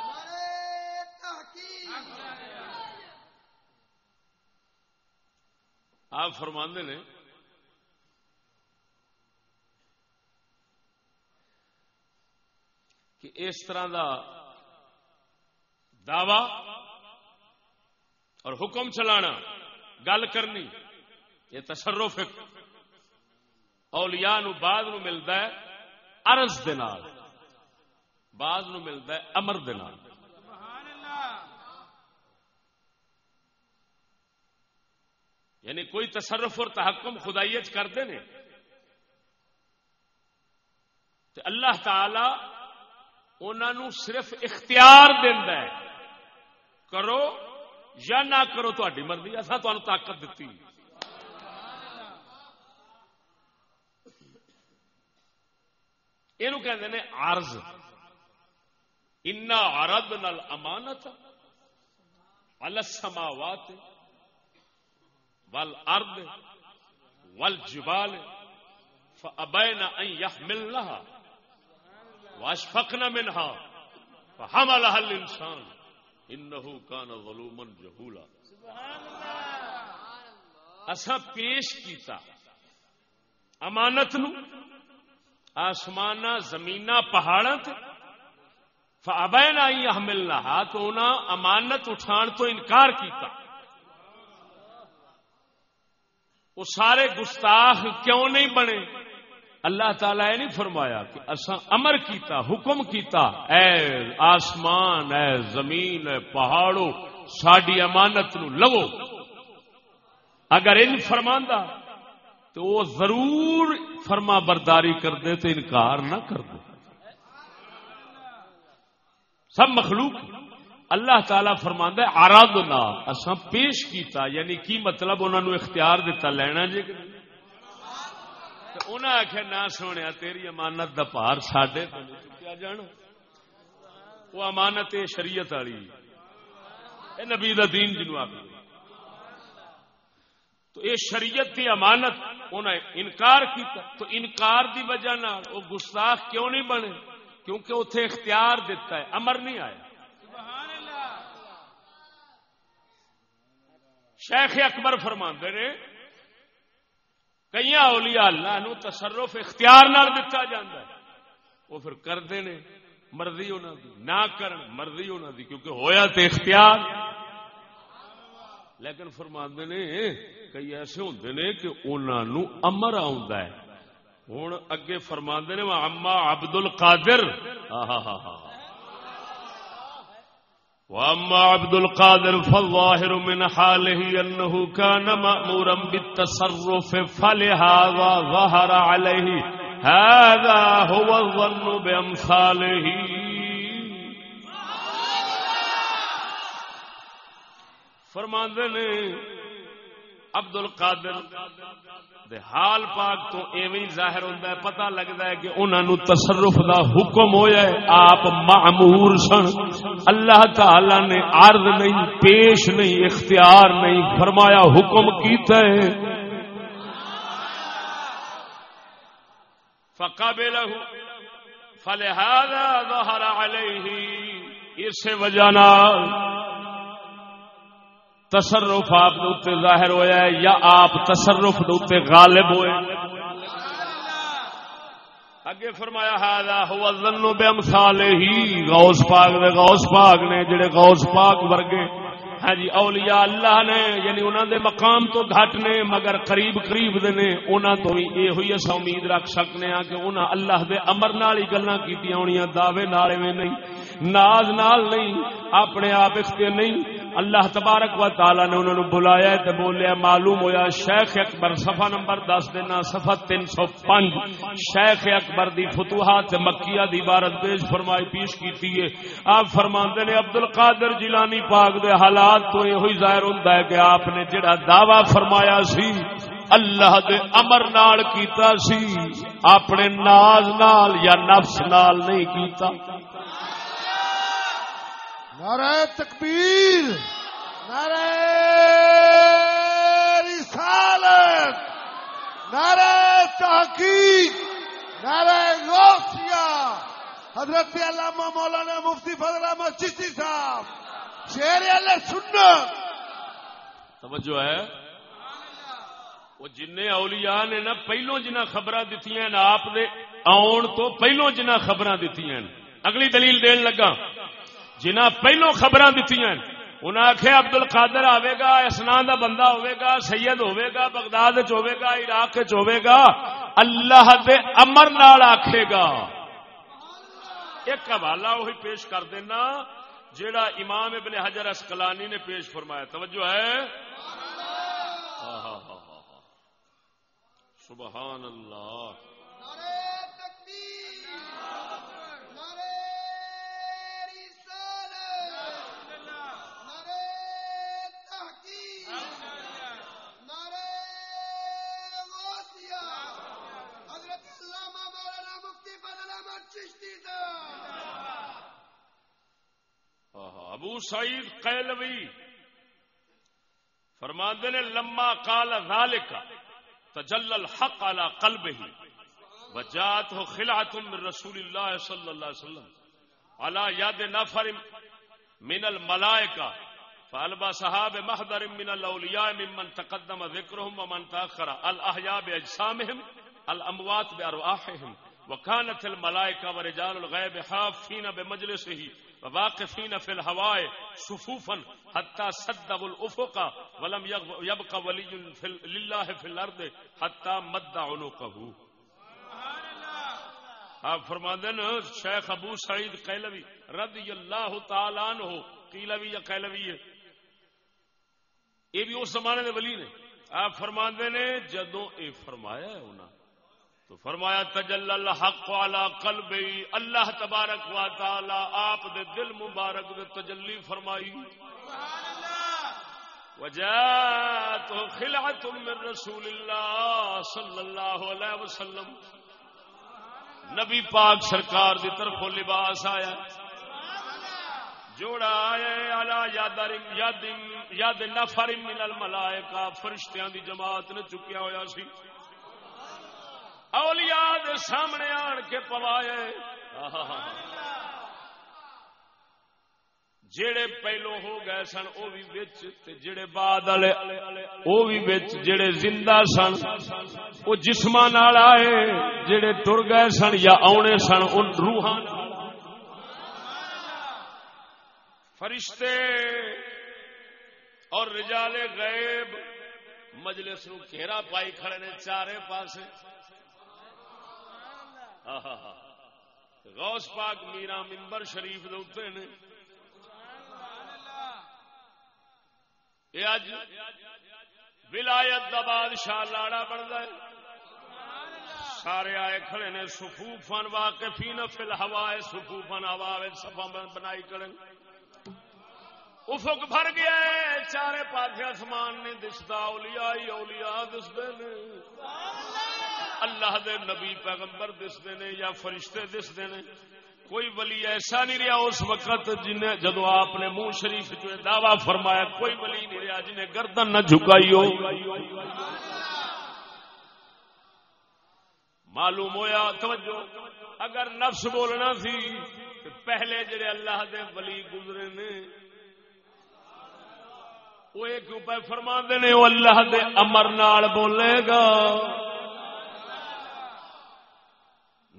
نعرہ تحقیق آپ فرماندے نے، کہ اس طرح دا دعوی اور حکم چلانا، گل کرنی، یہ تصرف اولیاء نو بعد نو ملتا ہے ارض دے نال، بعد نو ملتا ہے امر دے نال سبحان اللہ یعنی کوئی تصرف اور تحکم خدائیت کرتے نے تے اللہ تعالی انہوں صرف اختیار دینا ہے۔ کرو یا نہ کرو تاری مرضی اصا تمہیں طاقت دیتی یہ کہتے ہیں عرض انا عرض نل امانت السماوات والارض والجبال فابين ان يحملنها واشفقن منها فحملها الانسان انه كان ظلوما جهولا اسا پیش کیتا، امانت نو آسمان زمین پہاڑاں تے فابین ان يحملنها تو انہاں امانت اٹھان تو انکار کیتا۔ وہ سارے گستاخ کیوں نہیں بنے؟ اللہ تعالیٰ یہ نہیں فرمایا کہ اصا امر کیتا، حکم کیتا، اے آسمان، اے زمین، اے پہاڑوں ساری امانت نو لو اگر ان فرماندہ تو وہ ضرور فرما برداری کر دے تو انکار نہ کر دے سب مخلوق اللہ تعالی فرماندا ہے آرادنا اساں پیش کیتا یعنی کی مطلب انہاں نو اختیار دیتا، لینا جے کہ انہاں آکھیا، نہ سونیا تیری امانت دا پار ساڈے تے چکیا جانا؟ وہ امانت شریعت والی۔ اے نبی دا دین جنوں آکھیا تو یہ شریعت دی امانت انہیں انکار کیتا، تو انکار دی وجہ نال وہ گستاخ کیوں نہیں بنے؟ کیونکہ اتنے اختیار دیتا ہے، امر نہیں آیا سبحان اللہ شیخ اکبر فرماندے نے کئی اولیاء اللہ نو تصرف اختیار نال دتا جاندا ہے۔ وہ پھر کردے نے مرضی انہاں دی، نہ کرن مرضی انہاں دی، کیونکہ ہویا تے اختیار۔ لیکن فرماندے نے، کئی ایسے ہوندے نے کہ انہاں نو امر آوندا ہے۔ ہوں اگے فرما نے اما عبد القادر آہا ہا ہا واما عبد القادر فالظاهر من حاله انه كان مامورا بالتصرف، فلهذا ظهر عليه. هذا هو الظن بامثاله فرماندے نے عبد القادر دے حال پاک تو ایویں ظاہر ہوتا ہے، پتہ لگتا ہے کہ انہوں نے تصرف دا حکم ہویا ہے، آپ معمور سن۔ اللہ تعالی نے عرض نہیں، پیش نہیں، اختیار نہیں فرمایا، حکم کیتا ہے۔ فقابلہ فلہذا ظہر علیہ اس وجہ نال تصرف آپ دے ظاہر ہویا ہے یا آپ تصرف دے غالب ہوئے اگے فرمایا ہادا ہوا ظنو بے امثال ہی. غوث پاک دے غوث پاک نے، جڑے غوث پاک ورگے ہاں جی اولیاء اللہ نے یعنی انہاں دے مقام تو گھٹ نے، مگر قریب قریب دے نے، انہاں تو ہی اے ہوئی اس امید رکھ سکنے ہاں کہ انہاں اللہ دے امر نال ہی گلاں کیتیاں ہونیاں، دعوے نال ایویں نہیں۔ ناز نال نہیں، اپنے آپ اختیار نہیں۔ اللہ تبارک و تعالی نے انہوں نے بلایا تے بولیا، معلوم ہویا شیخ اکبر صفحہ نمبر دس دینا صفحہ تین سو پنج۔ شیخ اکبر دی فتوحات مکیہ دی عبارت پیش فرمائی، پیش کیتی ہے۔ آپ فرماندے نے عبد القادر جیلانی پاک دے حالات تو یہ ہوئی ظاہر ہوندا ہے کہ آپ نے جڑا دعویٰ فرمایا سی، اللہ دے امر نال کیتا سی، اپنے ناز نال یا نفس نال نہیں کیتا۔ نعرہ تکبیر، نعرہ رسالت، نعرہ تحقیق، نعرہ غوثیہ حضرت علامہ مولانا مفتی فضل احمد چشتی صاحب، شیر اللہ سنت۔ توجہ ہے۔ وہ جن اولیاء نے نا پہلو جنہ خبر دیتی آپ دے آن تو پہلو جنہ خبر دیتی اگلی دلیل دین لگا۔ جنہ پہلو خبر دیتی ہیں۔ انہیں آخیا ابدل قادر آئے گا اسنا دا بندہ ہوئے گا سید ہوئے گا بغداد ہوئے گا عراق ہوئے گا اللہ دے امر نال آکھے گا۔ ایک حوالہ وہی پیش کر دینا، جیڑا امام ابن حجر اسکلانی نے پیش فرمایا۔ توجہ ہے؟ سبحان اللہ۔ ابو سعید قیلوی فرماندے نے، لما قال ذالک تجل الحق على قلبه وجاءته خلعه من رسول الله صلى الله عليه وسلم على يد نفر من الملائكه فالبا صحاب محضر من الاولياء ممن تقدم ذكرهم ومن تاخر الاحياء باجسامهم الاموات بارواحهم وكانت الملائكه ورجال الغيب حافين بمجلسه وواقفين في الهواء صفوفا حتى سدوا الافق ولم يبق ولي في لله في الارض حتى مد عنقه. آپ فرماندے نا شیخ ابو سعید قیلوی رضی اللہ تعالی عنہ قیلوی یا قیلوی ہے؟ یہ بھی اس زمانے دے ولی نے۔ آپ فرماندے نے جدوں اے فرمایا ہے انہاں تو فرمایا تجل الحق علی قلبی اللہ تبارک و تعالی آپ دے دل مبارک دے تجلی فرمائی۔ وجات خلعت من رسول اللہ صلی اللہ علیہ وسلم۔ نبی پاک سرکار دی طرف لباس آیا۔ جوڑا آیا یاد یاد یاد نفر من الملائکہ۔ فرشتیاں دی جماعت نے چکیا ہویا سی۔ اولیاء دے سامنے آن کے پوائے جڑے پہلو ہو گئے سن او بھی وچ، تے جڑے بعد والے، او بھی وچ جڑے زندہ سن، او جسماں نال آئے، جڑے ٹر گئے سن یا آونے سن، ان روحاں فرشتے اور رجال غیب مجلس نو گھیرا پائی کھڑے نے چارے پاسے۔ غوث پاک میرا ممبر شریف دے اتنے نے. یہ اج ولایت دا بادشاہ لاڑا بنتا ہے. سارے آئے کھڑے نے سفوفن واقفین فی الہوا سفوفن ہوا سفا بنائی کرن افق بھر گیا ہے. چارے پاسے آسمان نے دستا اولیاء ہی اولیاء دستے نے. اللہ دے نبی پیغمبر دستے نے یا فرشتے دستے نے، کوئی ولی ایسا نہیں رہا اس وقت جنہیں جدو آپ نے منہ شریف جو دعوی فرمایا، کوئی ولی نہیں رہا جنہیں گردن نہ جھکائی ہو۔ معلوم ہویا، توجہ، اگر نفس بولنا سی پہلے جڑے اللہ دے ولی گزرے نے، وہ ایک اوپر فرما نے، وہ اللہ دے امر نال بولے گا۔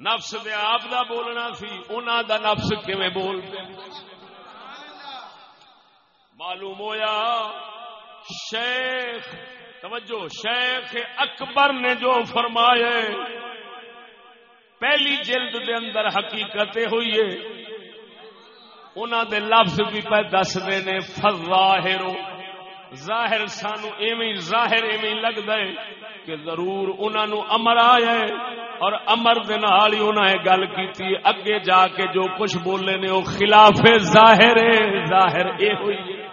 نفس دے آپ دا بولنا سی انہوں دا نفس کیویں بول معلوم ہویا؟ شیخ، توجہ، شیخ اکبر نے جو فرمایا پہلی جلد دے اندر حقیقت ہوئی ہے انہوں دے لفظ بھی پہ دس دے نے، فظاہرو۔ ظاہر سانو ایویں، ظاہر ایویں لگدا ہے کہ ضرور انہاں نو امر آیا ہے۔ اور امر دے نال ہی انہاں گل کیتی اگے جا کے جو کچھ بولے نے وہ خلاف ظاہر ہے۔ ظاہر اے ہوئی ہے۔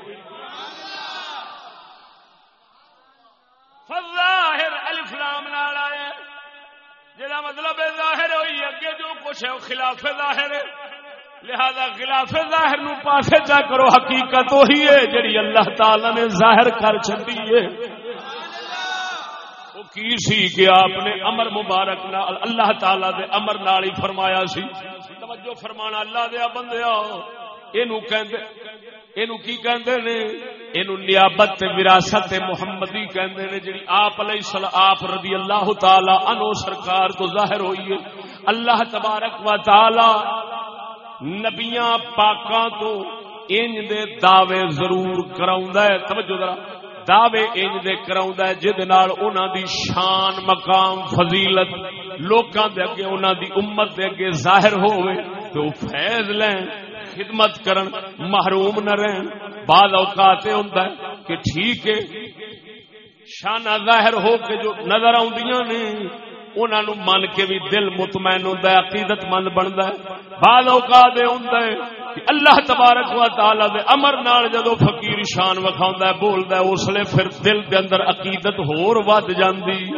فظاہر الف لام نال آیا جہاں مطلب ہے ظاہر ہوئی اگے جو کچھ ہے وہ خلاف ظاہر ہے۔ لہذا خلاف ظاہر نو پاسے جا کرو، حقیقت وہی ہے جڑی اللہ تعالی نے ظاہر کر چکی ہے۔ کی سی کہ آپ نے امر مبارک نال اللہ تعالی دے امر نال ہی فرمایا سی؟ توجہ فرمانا اللہ دیا بندیا اینو کہندے، اینو کی کہندے نے؟ اینو نیابت تے وراثت محمدی کہندے نے، جڑی آپ علیہ السلام، آپ رضی اللہ تعالی عنہ سرکار تو ظاہر ہوئی ہے۔ اللہ تبارک و تعالی نبیاں پاکاں تو انج دے دعوے ضرور کراوندا ہے۔ توجہ ذرا۔ دعوے انج دے کراوندا ہے جد نال انہاں دی شان، مقام، فضیلت، لوکاں دے اگے، انہاں دی امت دے اگے ظاہر ہوے تو فیض لین، خدمت کرن، محروم نہ رہن۔ بعض اوقات ہوندا ہے کہ ٹھیک ہے شانہ ظاہر ہو کے جو نظر آوندیاں نے انہاں نو من کے بھی دل مطمئن ہوندا ہے، عقیدت مند بندا ہے۔ بعض اوقات ہوندا ہے کہ اللہ تبارک و تعالی دے امر نال جدو فقیر شان وکھاوندا ہے، بولدا ہے، اس لیے پھر دل دے اندر عقیدت ہور ود جاندی۔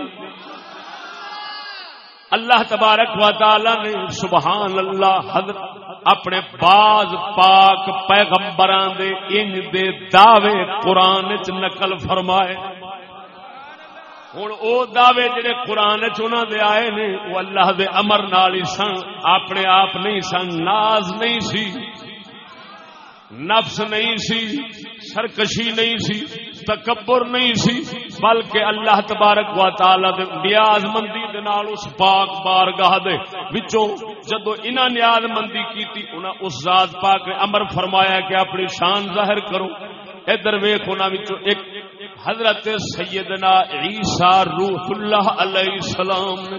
اللہ تبارک و تعالی نے سبحان اللہ حضرت اپنے باز پاک پیغمبران دے انج دے دعوے قرآن چ نقل فرمائے۔ ہوں او دعوے جڑے قرآن چنا دے آئے نے وہ اللہ دے امر نال ہی سن، اپنے آپ نہیں سن، ناز نہیں سی، نفس نہیں سی، سرکشی نہیں سی، تکبر نہیں سی، بلکہ اللہ تبارک و تعالی دے نیاز مندی دے نال اس پاک بارگاہ دے وچوں جدو انہاں نیاز مندی کیتی، انہاں اس ذات پاک نے امر فرمایا کہ اپنی شان ظاہر کرو۔ ادھر ویکھ ایک حضرت سیدنا عیسیٰ روح اللہ علیہ السلام۔ نے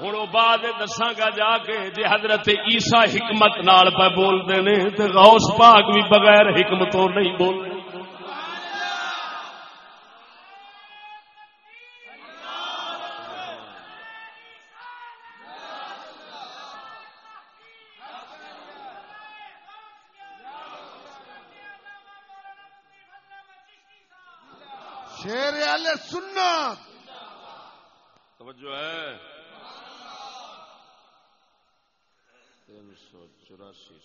ہوں بعد دساں گا جا کے جی حضرت عیسیٰ حکمت نال پہ بولتے ہیں تو غوث پاک بھی بغیر حکمتوں نہیں بولتے۔ شیر اہل سنت۔ توجہ ہے۔ تین سو چوراسی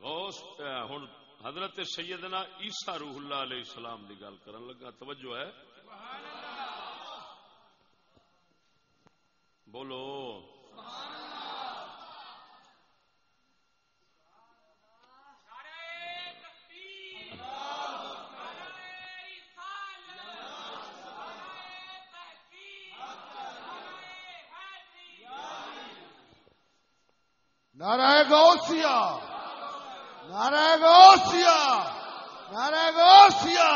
غوث ہوں حضرت سیدنا عیسیٰ روح اللہ علیہ السلام کی گل کرن لگا۔ توجہ ہے۔ بولو نعرہ غوثیہ نعرہ غوثیہ نعرہ غوثیہ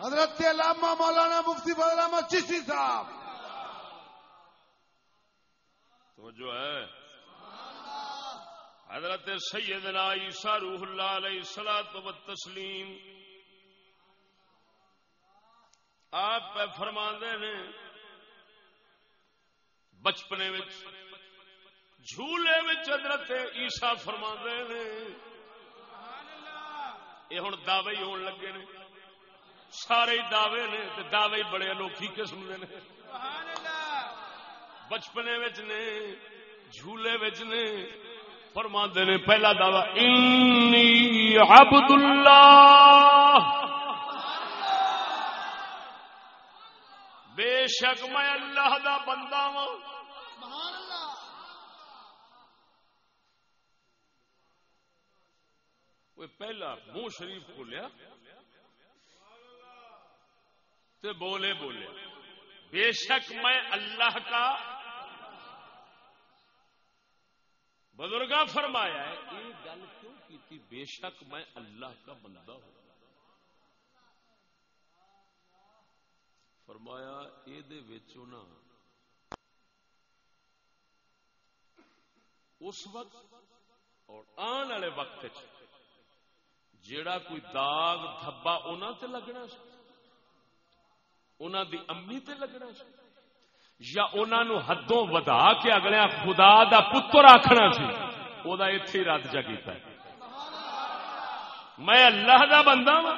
حضرت علامہ مولانا مفتی فضل احمد چشتی صاحب تو جو ہے حضرت سیدنا عیسیٰ روح اللہ علیہ السلام و تسلیم۔ آپ پہ فرما نے بچپنے جھولے حضرت عیسیٰ فرما نے یہ ہوں دعوے ہی ہون لگے نے۔ سارے دعوے نے دعوے بڑے انوکھی قسم کے نے۔ بچپنے نے جھولے نے فرما نے، پہلا دعوی انی عبد اللہ بے شک میں اللہ دا بندہ ہوں۔ پہلا منہ شریف کھولیا۔ تے بولے بولے، بے شک میں اللہ کا بزرگا فرمایا ہے، یہ گل کیوں کی تھی بے شک میں اللہ کا بندہ ہوں۔ فرمایا یہ اس وقت اور آن والے وقت جیڑا کوئی داغ دھبا انہوں تے لگنا سی انہوں دی امی تے لگنا سی۔ یا انہوں حدوں ودا کے اگلے خدا دا پتر آخنا سی وہ اتے رد جا کیتا ہے۔ میں اللہ دا بندہ وا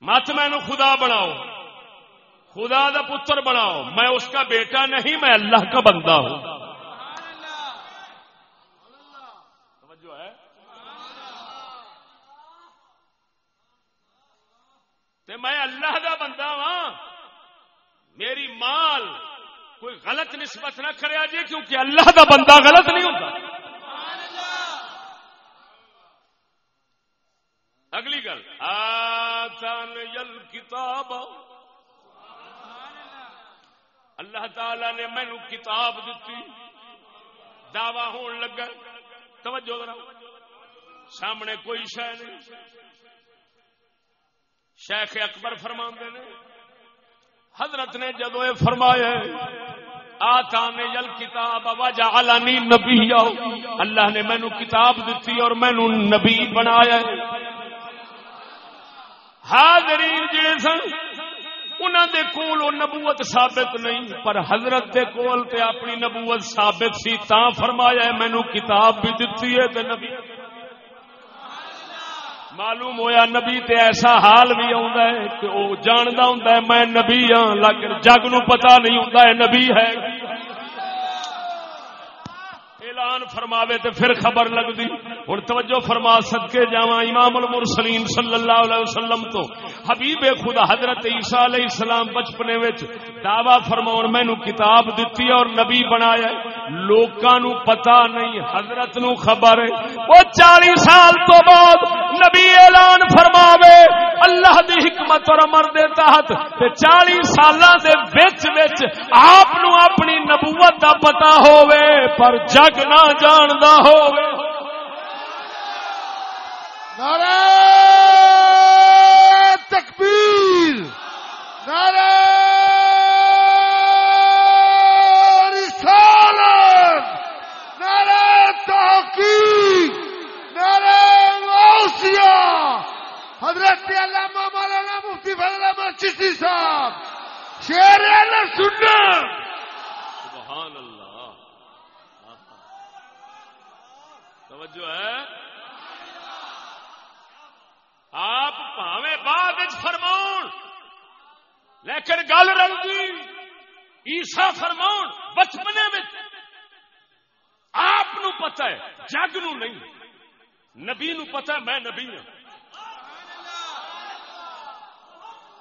مت میں خدا بناؤ۔ خدا دا پتر بناؤ۔ میں اس کا بیٹا نہیں، میں اللہ کا بندہ ہوں۔ ہے۔ میں اللہ میری مال کوئی غلط نسبت نہ کرے جی کیونکہ اللہ دا بندہ غلط نہیں ہوتا اگلی گل۔ آتان یل کتاب اللہ تعالی نے مینو کتاب دیتی دعوی ہون لگا۔ توجہ ذرا۔ سامنے کوئی شہ نہیں۔ شیخ اکبر فرما نے۔ حضرت نے جدو یہ فرمایا آتا نے جل کتاب وجعلنی نبی اللہ نے مینو کتاب دیتی اور مینو نبی بنایا۔ حاضرین جڑے سن انہوں دے کول وہ نبوت ثابت نہیں، پر حضرت دے کول تے اپنی نبوت ثابت سی تا فرمایا مینو کتاب بھی دیتی ہے تے نبی معلوم ہویا نبی تے ایسا حال بھی ہے کہ وہ جاندا ہوندا ہے میں نبی ہاں لیکن جگ نو پتہ نہیں ہوندا ہے نبی ہے۔ اعلان فرماوے تے پھر خبر لگدی۔ ہن توجہ فرما صدکے جاواں امام المرسلین صلی اللہ علیہ وسلم تو۔ حبیب خدا حضرت عیسیٰ علیہ السلام بچپنے وچ دعوی فرماون مینوں کتاب دتی اور نبی بنایا لوکاں نو پتہ نہیں، حضرت نو خبر ہے۔ او 40 سال تو بعد نبی اعلان فرماوے، اللہ دی حکمت اور امر دے تحت تے 40 سالاں دے وچ وچ آپ نو اپنی نبوت دا پتہ ہووے، پر جگ نہ جاندا نعرہ تکبیر۔ نعرہ رسالت۔ نعرہ تحقیق۔ نعرہ غوثیہ حضرت علامہ مولانا مفتی فضل احمد چشتی صاحب۔ شیر سننا سبحان اللہ۔ توجہ ہے۔ آپ پاوے بعد فرماؤ لیکن گل رنگی عیسا فرماؤ بچپنے میں آپ نو پتا ہے، جگ نو نہیں۔ نبی نو پتا ہے، میں نبی ہوں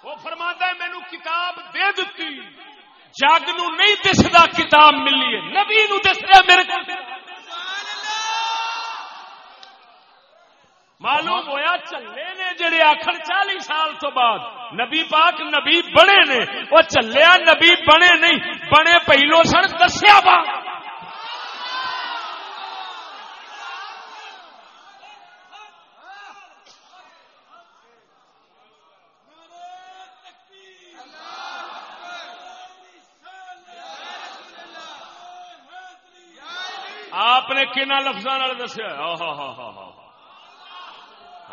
وہ فرما ہے، مینو کتاب دے دیتی جگ نو نہیں دستا کتاب ملی ہے۔ نبی نو دس میرے کو معلوم ہویا چلے نے جڑے آخر چالی سال تو بعد نبی پاک نبی بنے نے، وہ چلیا نبی بنے نہیں، بنے پہلو سن دسیا با آپ نے کہنا لفظوں دسیا؟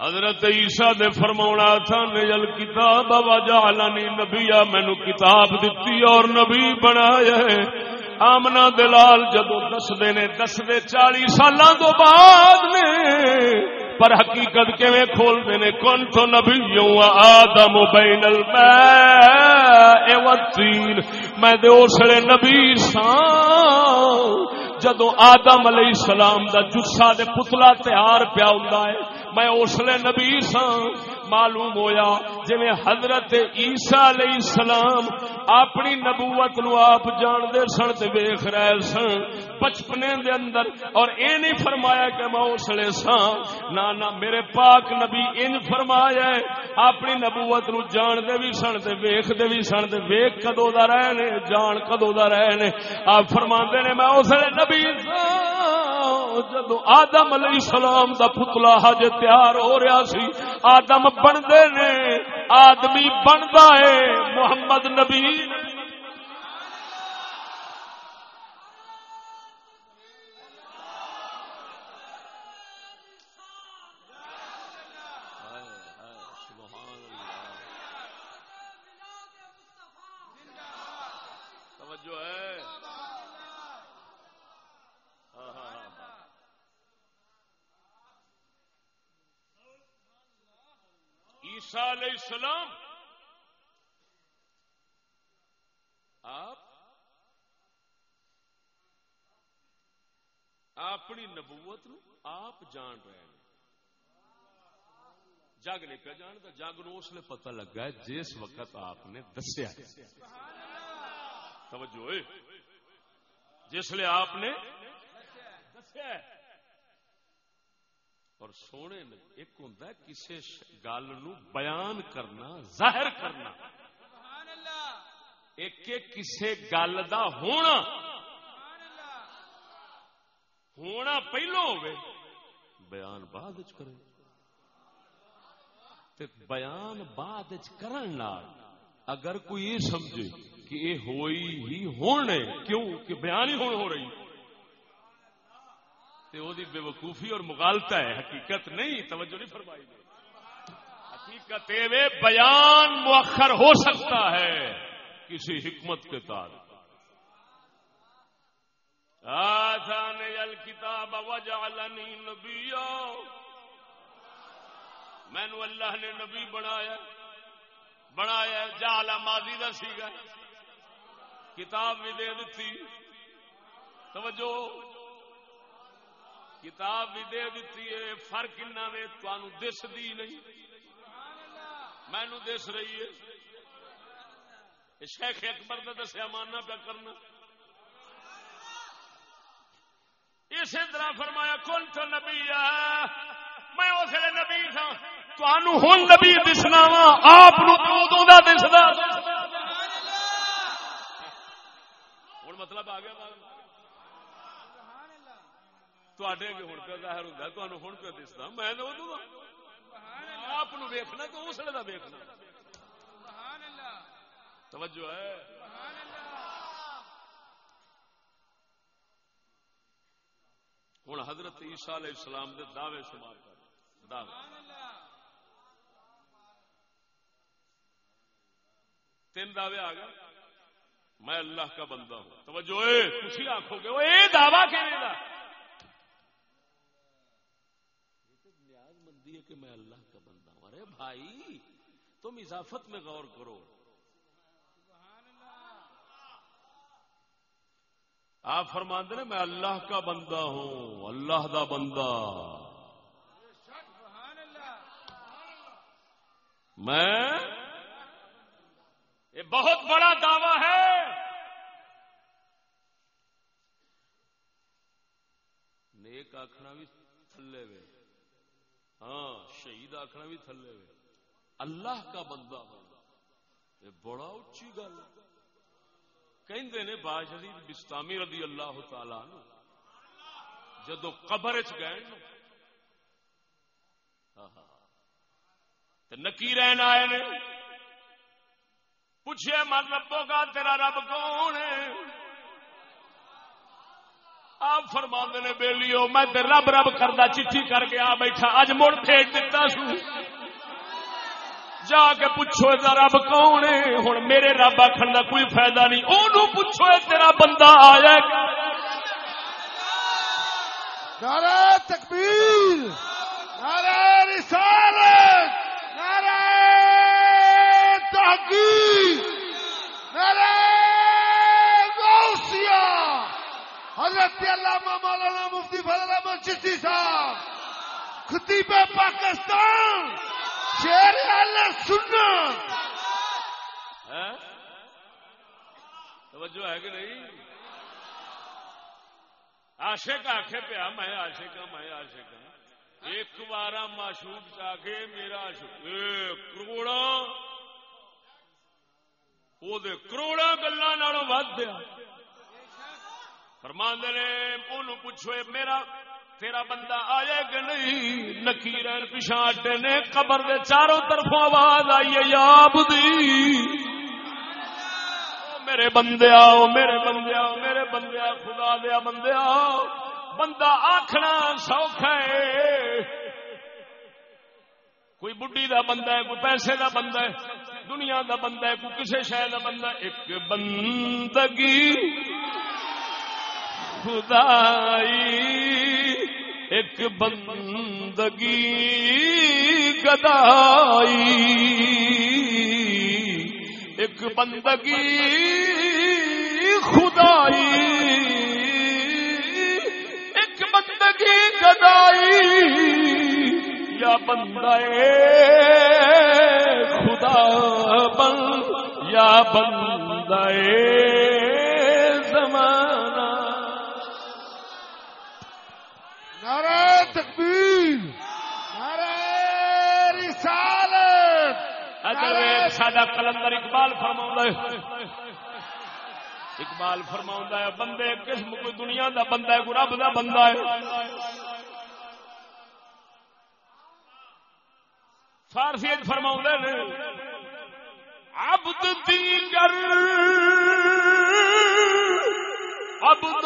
حضرت عیسیٰ دے فرماؤنا تھا نجل کتاب وجعلنی نبیا مینو کتاب دیتی اور نبی بنایا ہے۔ آمنا دلال جدو دس دے نے دس دے چالی سالاں تو بعد نے۔ پر حقیقت کیویں کھول دے نے؟ کون تو نبی آدم بین الماء والطین۔ میں دے اسلے نبی سان جدو آدم علیہ السلام دا جسا دے پتلا تیار پیا ہوں میں اسلے نبی سا معلوم ہویا جی حضرت عیسیٰ علیہ السلام اپنی نبوت نو آپ جان دے سن تے ویخ رہے سن، بچپنے دے اندر، اور اے نہیں فرمایا کہ میں اسلے سا نہ میرے پاک نبی ان فرمایا ہے، اپنی نبوت نو جان دے بھی سن تے ویخ دے بھی سن تے ویخ کدو دا رہے جان کدو دا رہے آپ فرما نے، میں اسلے نبی جدو آدم علیہ السلام دا پتلا حج تیار ہو رہا سی، آدم بنتے نے آدمی بنتا ہے محمد نبی علیہ السلام، آپ اپنی نبوت نو آپ جان رہے ہیں۔ جگ نہیں پہ جانتا جگ نو اس لیے پتہ لگا ہے جس وقت آپ نے دسیا۔ توجہ جس لیے آپ نے دسیا اور سونے ایک ہوں کسی گل بیان کرنا ظاہر کرنا۔ ایک کسی گل دا ہونا۔ ہونا پہلو ہوئے بیان بعد کرے بیان بعد کرن اگر کوئی یہ سمجھے کہ یہ ہوئی ہی ہونے کیوں کہ بیان ہی ہون ہو رہی۔ بے وقوفی اور مغالتا ہے، حقیقت نہیں، توجہ نہیں فرمائی حقیقت بیان مؤخر ہو سکتا ہے کسی حکمت کے تار کتاب وجعلنی نبی میں اللہ نے نبی بنایا بنایا جالا ماضی کا سیگا۔ کتاب بھی دے دیتی توجہ۔ کتاب بھی دے دیتی ہے، فرق تمہیں دس دی نہیں۔ مینو دس رہی ہے۔ شیخ اکبر کا دسیا، ماننا پیا کرنا۔ اسی طرح فرمایا کون تو نبی میں اس لیے نبی تھا۔ تمہوں ہوں نبی دسنا وا، آپ دسنا۔ ہوں مطلب آ گیا۔ تے ہوں پہ ظاہر ہوں تمہیں ہوں پہ دستا میں آپ ویخنا تو اس ویخنا توجہ ہے ہوں حضرت عیسیٰ علیہ السلام دے دعوے شمار کر دعوے تین دعوے آ گئے میں اللہ کا بندہ ہوں توجہ تھی آخو گے وہ یہ دعوی کہ ہے کہ میں اللہ کا بندہ ہوں ارے بھائی، تم اضافت میں غور کرو۔ آپ فرماند نے میں اللہ کا بندہ ہوں، اللہ دا بندہ۔ میں، یہ بہت بڑا دعوی ہے۔ نیک آخنا بھی تھلے ہوئے ہاں شہید آخنا بھی تھلے ہوئے اللہ کا بندہ یہ بڑا اچھی گل۔ کہندے نے باشدید بستامی رضی اللہ تعالی نو جدو قبر چ گئے ہاں، ہاں، ہاں۔ نکی رہن آئے نے۔ پوچھے مت ربو کا تیرا رب کون ہے؟ آپ فرما نے، بیلیو، میں تے رب رب کردا چٹھی کر کے آ بیٹھا، اج مڑ بھیج دیتا سو جا کے پوچھو دا رب کون ہے؟ ہوں میرے رب آخر دا کوئی فائدہ نہیں۔ اونوں پوچھو، اے تیرا بندہ آیا نعرہ تکبیر، نعرہ رسالت نعرہ تحقیق نعرہ غوثیہ حضرت علامہ مولانا مفتی فضل احمد چشتی صاحب۔ خطیب پاکستان۔ شیر اہل سنت۔ ہاں؟ توجہ ہے کہ نہیں؟ عاشق آخے پیا، میں عاشق ہاں میں عاشق ہاں۔ ایک بار معشوق چاہ کے میرا عاشق۔ کروڑا وہ کروڑا گلا نالوں ود دیا۔ فرماندے نے انہوں پوچھو میرا، تیرا بندہ آئے کہ نہیں؟ نکیر پچھاٹے نے، قبر دے چاروں طرفوں آواز آئی ہے، یا بدی میرے بندے آؤ، میرے بندے آؤ، میرے بندے آؤ، خدا دیا بندے آؤ۔ بندہ آخنا سوکھا ہے۔ کوئی بڈی دا بندہ ہے، کوئی پیسے دا بندہ ہے، دنیا دا بندہ ہے، کوئی کسی شہر دا بندہ ہے۔ ایک بندگی۔ خدائی، ایک بندگی گدائی۔ ایک بندگی خدائی۔ ایک بندگی گدائی۔ یا بندہ خدا بن، یا بندہ تکبیر۔ نعرہ رسالت۔ اگر سڈا کلندر اقبال فرما اقبال فرما ہے بندے قسم کوئی دنیا دا بندہ ہے کوئی رب دا بندہ ہے۔ فارسی فرما نے عبد دیگر عبد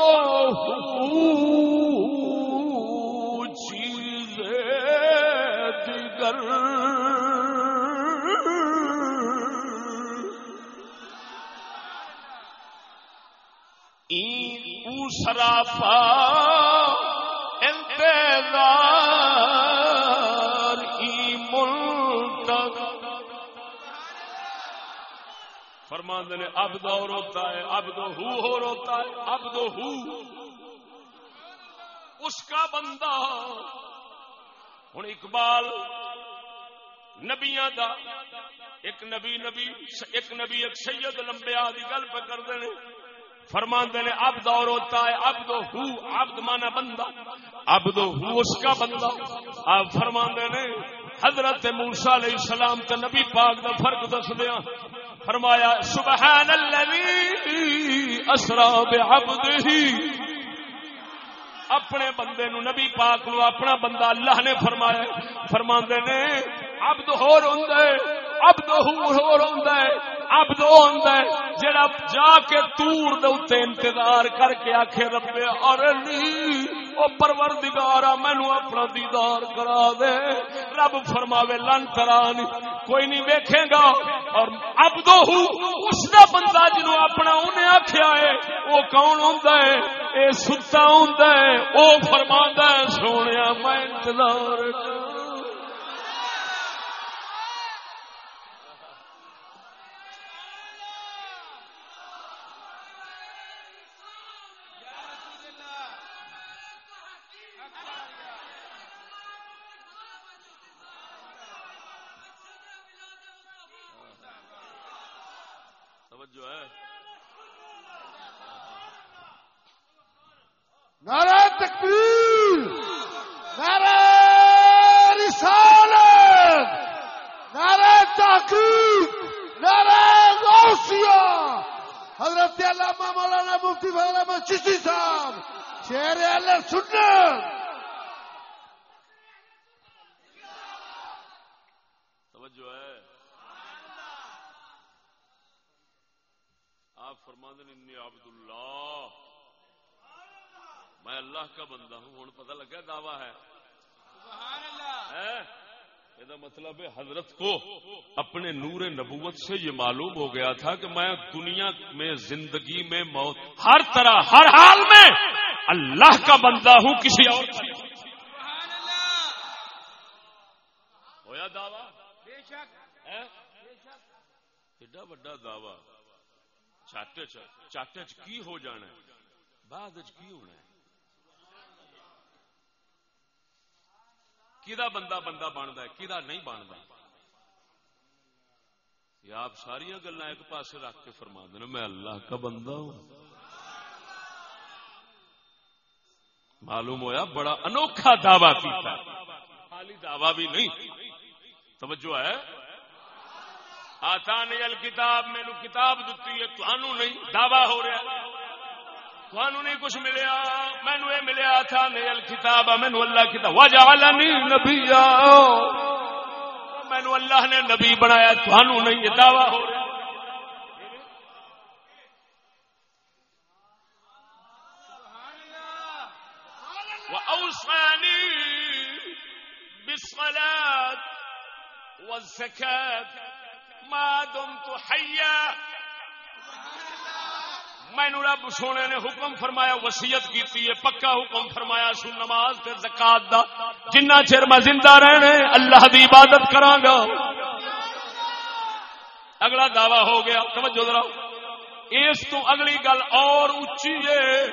دیگر این سراپا انتظار ای ملتق فرماند نے، اب دو روتا ہے اب دو ہو ہو روتا ہے، اب دو ہو۔ اس کا بندہ ہوں اقبال نبیاں دا۔ ایک نبی نبی، ایک نبی ایک سید لمبیا کی گل پہ کرتے ہیں۔ فرماندے نے اب دور ہوتا ہے اب دو ہو اب مانا بندہ۔ اب دو ہو، اس کا بندہ۔ آپ فرماندے نے، حضرت موسا علیہ السلام تے نبی پاک دا فرق دس دیا فرمایا سبحان الذی اسرا بعبدہ اپنے بندے نو نبی پاک نو اپنا بندہ اللہ نے فرمایا فرماندے نے عبد ہور ہوندا ہے، عبد ہور ہوندا ہے، عبد او ہوندا ہے جڑا جا کے تور دے اوتے انتظار کر کے آکھے رب اور نہیں، او پروردگارا مینوں اپنا دیدار کرا دے۔ رب فرماوے، لن ترانی، کوئی نہیں ویکھے گا۔ اور عبد اس دا بندہ جنوں اپنا اونے آکھیا ہے، او کون ہوندا ہے؟ اے ستا ہوندا ہے، او فرماندا ہے، سونیا، میں انتظار کر توجہ ہے نعرہ تکبیر نعرہ رسالت نعرہ تحقیق نعرہ غوثیہ حضرت علامہ مولانا مفتی فضل احمد چشتی صاحب شہر اہل سنت توجہ ہے آپ فرماند انی عبد اللہ میں اللہ کا بندہ ہوں ہوں پتہ لگا دعویٰ ہے۔ سبحان اللہ۔ ہے؟ یہ مطلب ہے حضرت کو اپنے نور نبوت سے یہ معلوم ہو گیا تھا کہ میں دنیا میں زندگی میں موت ہر طرح ہر حال میں اللہ کا بندہ ہوں کسی اور ہویا دعویٰ؟ ایڈا وڈا دعوی۔ چٹ چٹ چ کی ہو جانا ہے؟ بعد چ کی ہونا ہے؟ کدا بندہ بندہ بنتا ہے کدا نہیں بنتا یہ آپ ساری گلا ایک پاس رکھ کے فرما دینا میں اللہ کا بندہ ہوں۔ معلوم ہویا، بڑا انوکھا دعوی کیتا خالی دعوی بھی نہیں، توجہ ہے۔ آتا نے کتاب مینو کتاب دتی ہے تھانو نہیں، دعوی ہو رہا نہیں کچھ ملیا، مینو یہ ملیا تھا نیل کتاب مینو اللہ کتاب وجعلنی نبیا۔ مینو اللہ نے نبی بنایا نہیں یہ دعوی ہو رہا وأوصاني بالصلاة والزكاة۔ ما دمت حيا مینو رب سونے نے حکم فرمایا وسیعت کیتی ہے، پکا حکم فرمایا، سو نماز تے زکات دا۔ جنہ چر میں زندہ رہنے، اللہ دی عبادت کراں گا اگلا دعویٰ ہو گیا، توجہ ذرا۔ اس تو اگلی گل اور اچھی ہے۔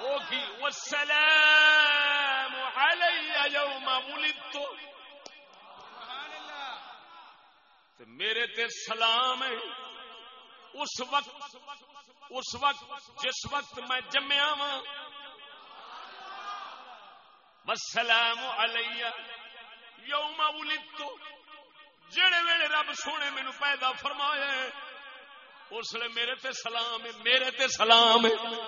وہ کی؟ والسلام علی یوم ولدت سبحان اللہ تے میرے تے سلام ہے۔ اس وقت اس وقت جس وقت میں جمیا وا والسلام علی یوم ولدت۔ جڑے ویلے رب سونے مینو پیدا فرمایا اس لیے میرے تے سلام ہے، میرے تے سلام ہے۔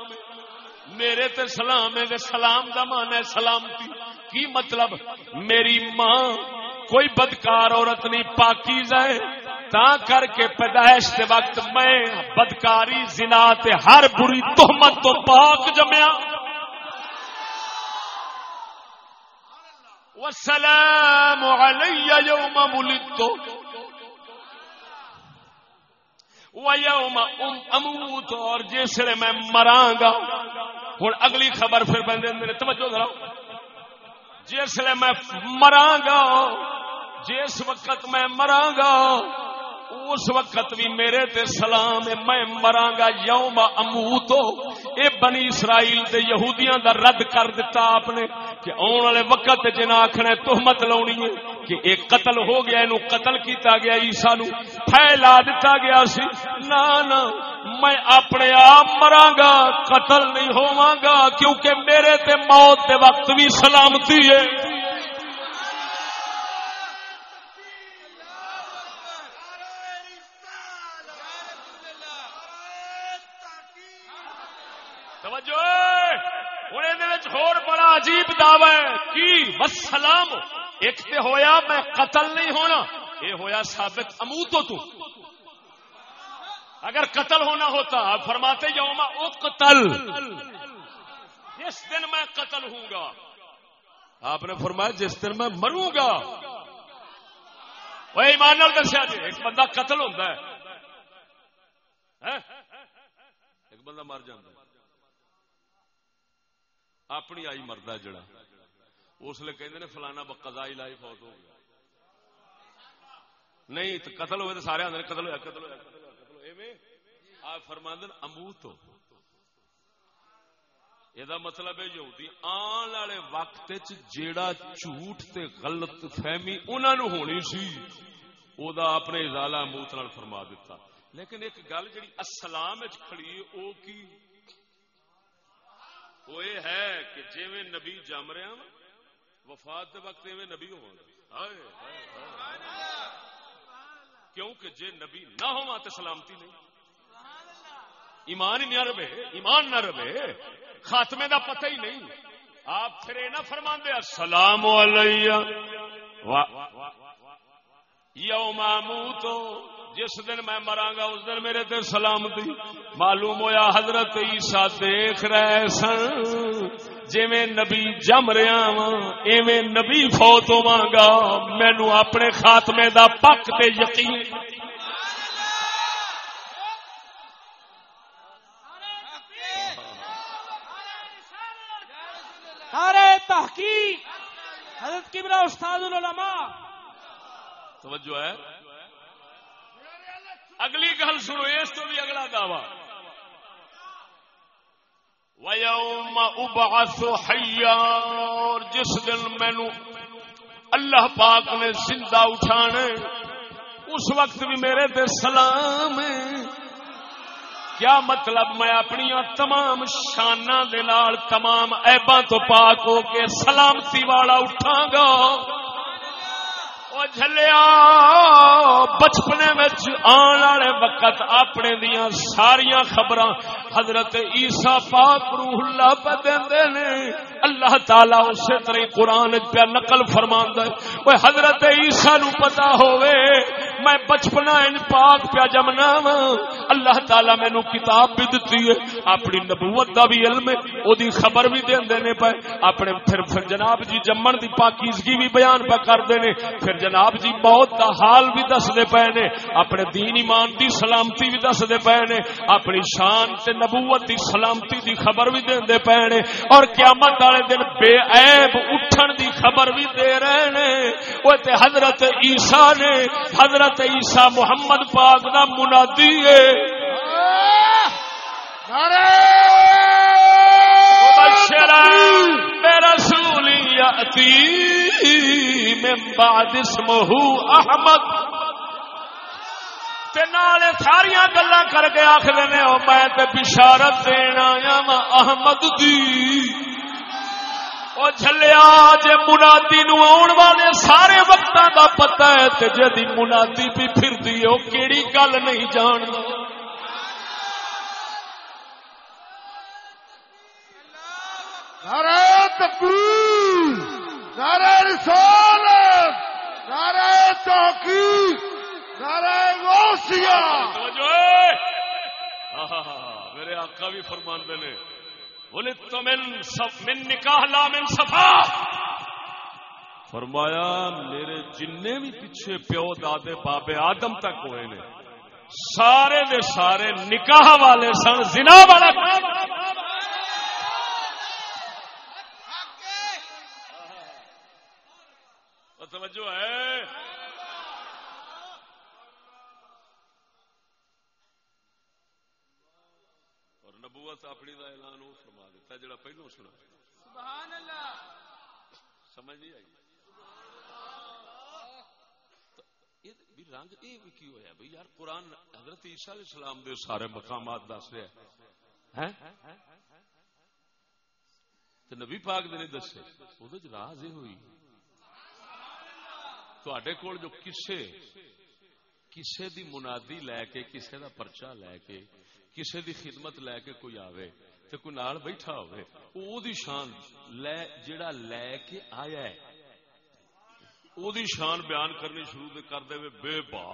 میرے تے سلام ہے، سلام دا مان ہے سلامتی۔ کی مطلب؟ میری ماں کوئی بدکار عورت نہیں پاکیز ہے۔ تا کر کے پیدائش کے وقت میں بدکاری، زنا تے ہر بری تہمت تو پاک جمیا۔ والسلام علی یوم ولدت ویوم اموت۔ اور جسے میں مراں گا۔ ہوں اگلی خبر پھر بندے میرے توجہ ذرا جسے میں مراں گا۔ جس وقت میں مراں گا اس وقت بھی میرے تے سلام میں مراں گا یوم اموت اے بنی اسرائیل تے یہودیاں دا رد کر دیتا آپ نے کہ آن والے وقت جنا آخنا تہمت لاؤنی ہے کہ ایک قتل ہو گیا، اینو قتل کیتا گیا عیسا نو پھیلا دیتا گیا سی۔ نا نا میں اپنے آپ مراں گا قتل نہیں ہوواں گا کیونکہ میرے تے موت دے وقت بھی سلامتی ہے توجہ ہوں ہور بڑا عجیب دعوی ہے۔ کی؟ وسلام ایک تے ہویا میں قتل نہیں ہونا۔ یہ ہویا ثابت اموتو تو۔ اگر قتل ہونا ہوتا، آپ فرماتے یوم او قتل جس دن میں قتل ہوں گا۔ آپ نے فرمایا جس دن میں مروں گا۔ وہ ایمان نال دسیا جی ایک بندہ قتل ہوتا ہے۔ ہاں؟ ایک بندہ مر جاتا ہے۔ اپنی آئی مرد ہے جڑا۔ اس لیے کہتے نے فلانا قضائی لائی فوت ہو گیا۔ نہیں، تو قتل ہوئے تو سارے آدھے قتل ہوا قتل ہوا قتل ہوا قتل ایویں آپ فرماندن اموت ہو۔ یہ مطلب ہے یہودی آن والے وقت جیڑا جھوٹ تے غلط فہمی انہاں نو ہونی سی، او دا اپنے ازالہ موت نال فرما دیتا لیکن ایک گل جڑی اسلام وچ کھڑی ہے، او کی؟ وہ یہ ہے کہ جیویں نبی جم رہا نا وفات دے وقت ایویں نبی ہو کیونکہ جے نبی نہ ہوا تو سلامتی نہیں۔ ایمان ہی نہ رہے ایمان نہ رہے خاتمے دا پتہ ہی نہیں۔ آپ پھر یہ نہ فرما دے السلام علیہ یوم تو جس دن میں مراں گا اس دن میرے تے سلامتی۔ معلوم ہویا حضرت عیسیٰ دیکھ رہے سن۔ جی میں نبی جم رہا وا ایویں نبی فوت ہوا گا۔ مینو اپنے خاتمے دا پک تے یقین۔ تحقیق۔ حضرت کبرا استاد العلماء۔ توجہ ہے۔ اگلی گل سنو، اس تو بھی اگلا دعوی۔ وَيَوْمَ أُبْعَثُ حَيًّا، اور جس دن مینو اللہ پاک نے زندہ اٹھانے اس وقت بھی میرے تے سلام کیا مطلب میں اپنی تمام شانہ دے نال تمام ایباں تو پاک ہو کے سلامتی والا اٹھاں گا؟ جلیا بچپنے وچ آن والے وقت اپنے دیا ساریا خبر حضرت عیسا پاک روح اللہ پہ دیندے نے۔ اللہ تعالی اسی طرح قرآن پہ نقل فرما ہے۔ حضرت عیسا نو پتا ہوئے میں بچپنا ان پاک پیا جمنا وا اللہ تعالی مینو کتاب بھی دتی ہے، اپنی نبوت دا بھی علم ہے او دی خبر بھی دیندے نے پے۔ اپنے پھر پھر جناب جی جمن دی پاکیزگی بھی بیان پہ کردے نے۔ پھر جناب جی موت دا حال بھی دسدے پے نے۔ اپنے دین ایمان دی سلامتی بھی دسدے پے نے۔ اپنی شان تے نبوت دی سلامتی دی خبر بھی دیندے پے نے۔ اور قیامت والے دن بے عیب اٹھن دی خبر بھی دے رہے نے۔ او تے حضرت عیسیٰ نے، حضرت عیسیٰ محمد پاک دا منادی ہے۔ برسول یأتی من بعد اسمه احمد۔ تے ساریاں گلاں کر کے آخر نے او میں تے بشارت دینا وا احمد دی۔ او جھلیا جے منادی نو آن والے سارے وقتاں دا پتہ ہے تے جدی منادی بھی پھردی او کیڑی گل نہیں جاندا۔ نعرہ تکبیر نعرہ رسالت نعرہ تحقیق نعرہ غوثیہ۔ توجہ ہے۔ آہا، میرے آقا بھی فرماندے نے۔ بولے تو من صف من نکاح لا من صفا. فرمایا، میرے جن بھی پیچھے پیو دادے بابے آدم تک ہوئے نے۔ سارے دے سارے نکاح والے سن، زنا والا۔ توجہ ہے۔ اور نبوت اپنی دا اعلان وہ فرما دیتا جڑا پہلو سنا سبحان اللہ سمجھ نہیں آئی بھی رنگ یہ بھی کی ہوا بھائی یار قرآن حضرت عیسیٰ علیہ السلام دے سارے مقامات دس رہا ہے نبی پاک دے نہیں دسے وہ راز یہ ہوئی تے کول جو کسے کسے دی منادی لے کے کسے دا پرچا لے کے کسے دی خدمت لے کے کوئی آوے تے کوئی نال بیٹھا ہوئے او دی شان لے جڑا لے کے آیا ہے او دی شان بیان کرنی شروع دے کر دے بے با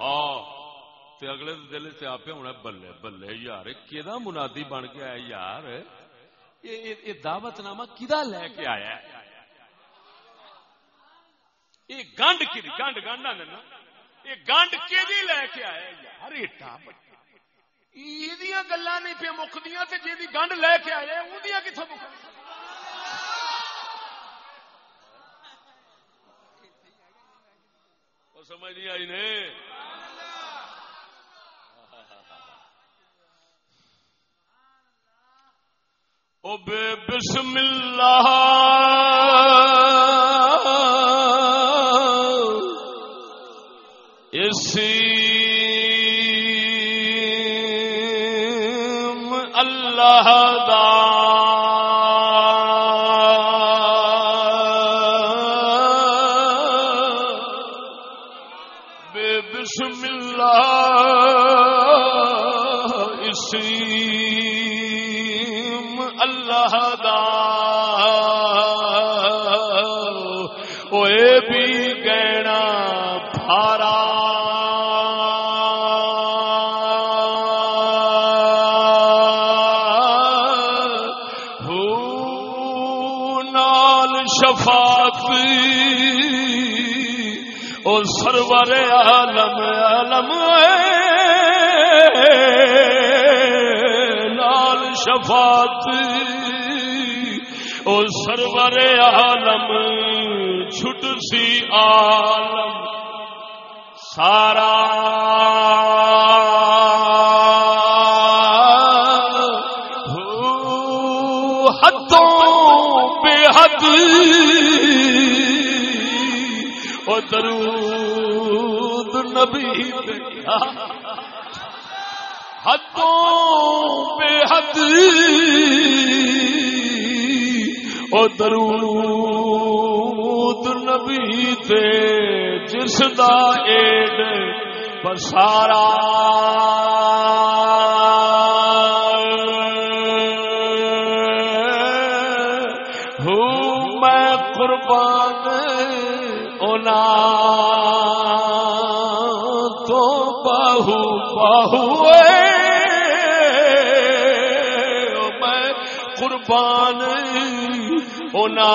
تے اگلے دے دل تے آپے ہونا بلے بلے یار کیدا منادی بن کے آیا یار یہ دعوت نامہ کدا لے کے آیا ہے یہ گنڈ کی گنڈ گنڈ آ یہ گنڈ کہ لے کے آیا یار ایٹا یہ گلا نہیں پہ مکدیا جی گنڈ لے کے آیا وہ کتوں مک سمجھ نہیں آئی نے؟ او بے بسم اللہ۔ شفاعت او سرور عالم پسارا ہوں میں قربان اونا تو بہو بہو میں قربان اونا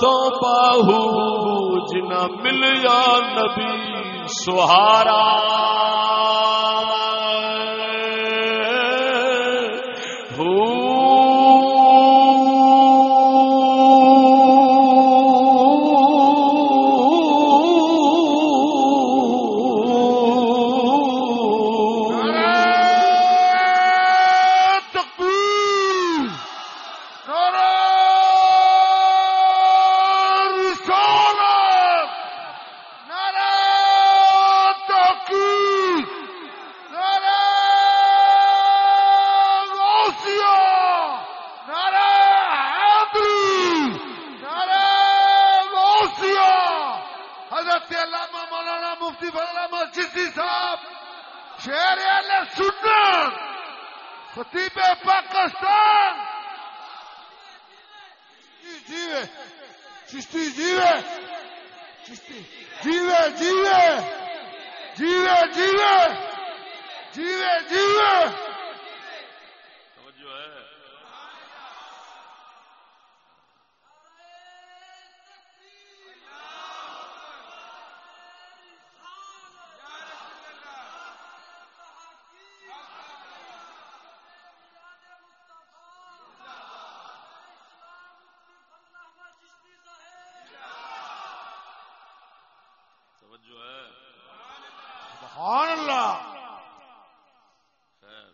تو باہو جنا ملیا نبی سہارا سبحان اللہ۔ خیر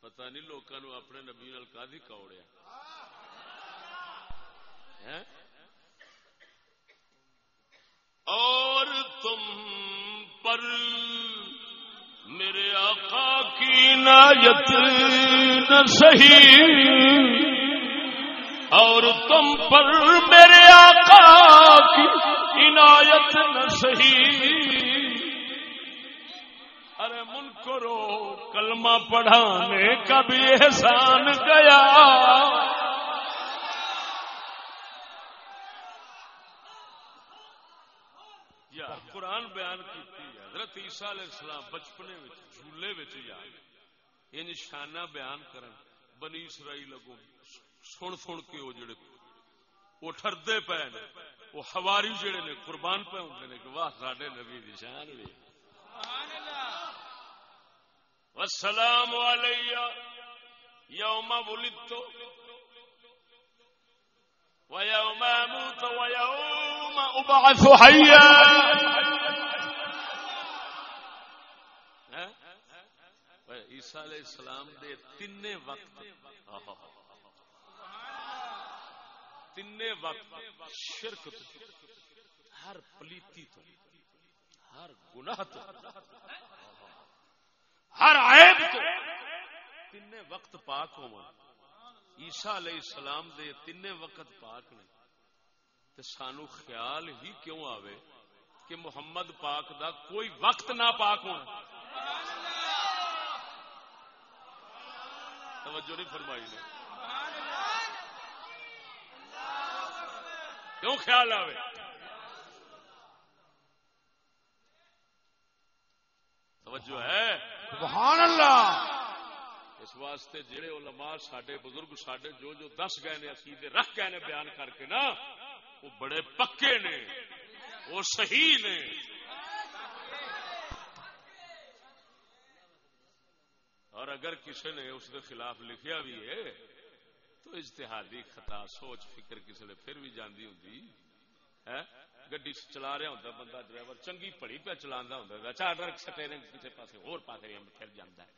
پتہ نہیں لوگوں اپنے نبی نال کادی کوڑیا ہیں؟ اور تم پر میرے آقا کی عنایت نہ سہی اور تم پر میرے آقا کی عنایت نہ سہی ارے من کرو کلمہ پڑھانے کا بھی احسان گیا۔ قرآن بیان حضرت عیسیٰ علیہ السلام بچپنے وچ، جھولے وچ یا ان شانہ بیان کرن، بنی اسرائیل اگوں سن سن کے وہ جڑے وہ ٹھردے پے نے، وہ حواری جڑے نے، قربان پے ہوندے نے کہ واہ، ساڈے نبی دی شان وی۔ والسلام علی یوم ولدت ويوم اموت ويوم ابعث حيا عیسیٰ علیہ السلام دے تین وقت۔ تین وقت شرک تو ہر پلیتی تو، ہر گناہ تو، ہر عیب تو تین وقت پاک ہو عیسیٰ علیہ السلام دے تین وقت پاک نے۔ تے سانو خیال ہی کیوں آوے کہ محمد پاک دا کوئی وقت نہ پاک ہونا توجہ نہیں فرمائی نے۔ کیوں خیال آوے؟ توجہ ہے۔ سبحان اللہ۔ اس واسطے جڑے علماء سڈے بزرگ سڈے جو جو دس گئے نے عقیدے رکھ گئے نے بیان کر کے نا وہ بڑے پکے نے وہ صحیح نے۔ اور اگر کسی نے اس کے خلاف لکھیا بھی ہے، تو اجتہادی خطا، سوچ، فکر کسی نے پھر بھی جاندی ہوں ہاں؟ گڈی چلا رہا ہوں بندہ ڈرائیور چنگی پڑی پہ چلا ہوں چار سٹے کسی پاس ہور پاس پھر جانا ہے۔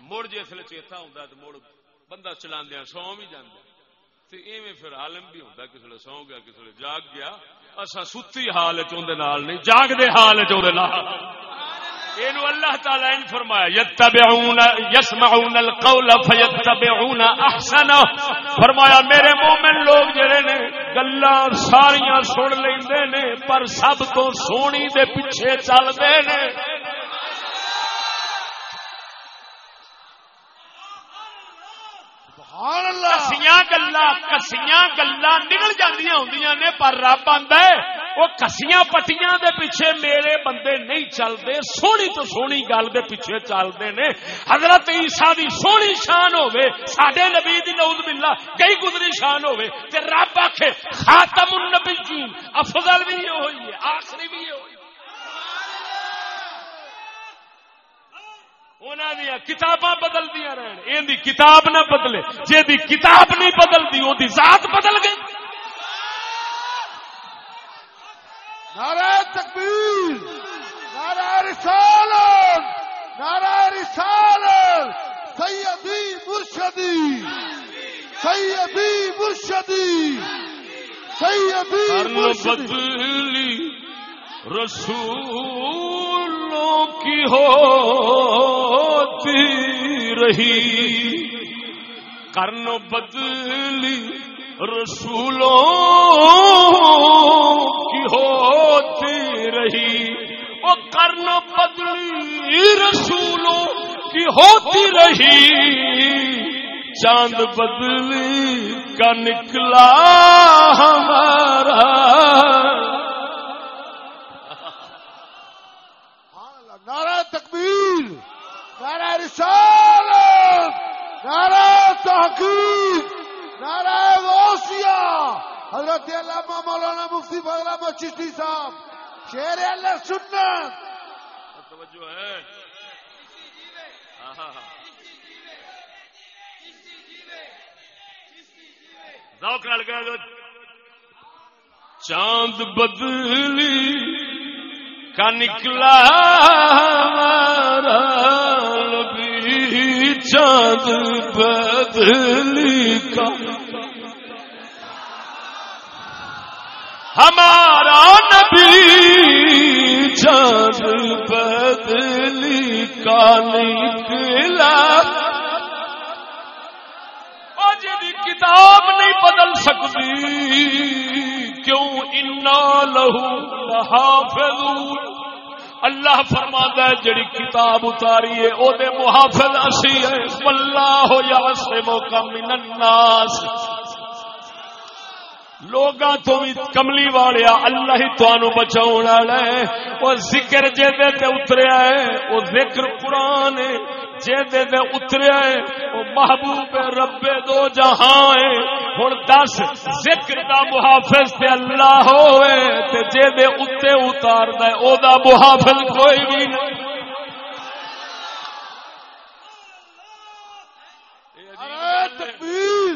مڑ جسے چیتا ہوں تو مڑ بندہ چلا سو بھی جانا تو ایویں پھر عالم بھی ہوتا کسی نے سو گیا، کسی نے جاگ گیا۔ اصا ستی حال چاہتے نہیں جاگتے حال چاہتے اللہ تعالی نے فرمایا یتبعون یسمعون القول فیتبعون احسن فرمایا میرے مومن لوگ جڑے نے گلاں ساریاں سن لیندے نے پر سب تو سونی دے پیچھے چلدے نے۔ سبحان اللہ۔ کسیاں گلا کسیاں گلا نکل جاندیاں ہوندیاں نے پر رب آندا ہے۔ وہ کسیاں پٹیاں دے پیچھے میرے بندے نہیں چلتے، سونی تو سونی گل دے پیچھے چلتے نے۔ حضرت عیسیٰ دی سونی شان ہوے ساڈے نبی دی نعوذ باللہ کئی گزری شان ہوے تے رب آکھے، خاتم النبیین، افضل بھی ہوئی ہے، آخری بھی ہوئی کتاباں بدل دیا رہن یہ کتاب نہ بدلے جی دی کتاب نہیں بدلتی وہ ذات بدل گئی۔ نعرہ تکبیر، نعرہ رسالت نعرہ رسالت، سیدی مرشدی سیدی مرشدی سیدی مرشدی۔ بدلی رسولوں کی ہوتی رہی۔ کرن بدلی رسولوں کی ہوتی رہی۔ وہ کرن بدلی رسولوں کی ہوتی رہی۔ چاند بدلی کا نکلا ہمارا۔ نعرہ تکبیر، نعرہ رسالت، نعرہ تحقیق۔ نعرہ غوثیہ۔ حضرت علامہ مولانا مفتی فضل احمد چشتی صاحب شیر اللہ سنت۔ توجہ ہے۔ ہاں، ہاں، ہاں۔ ذوق نال کہہ چاند بدلی کا نکلا ہمارا نبی، چاند بدلی کا ہمارا نبی چاند بدلی کا نکلا۔ آج کتاب نہیں بدل سکتی، کیوں؟ انا لہو لحافظون۔ اللہ فرماتا ہے جڑی کتاب اتاری ہے، او دے محافظ اسی ہے واللہ یعصمک من الناس۔ لوگاں تو بھی کملی والیا اللہ ہی تانوں بچاون والا ہے۔ او ذکر جے دے تے اتریا ہے او ذکر قرآن ہے۔ جے دے دے اتریا ہے او محبوب رب دو جہاں ہے۔ ہن دس، ذکر دا محافظ تے اللہ ہوئے۔ تے جے دے اتے اتاردا ہے، او دا محافظ کوئی بھی نہیں۔ تکبیر،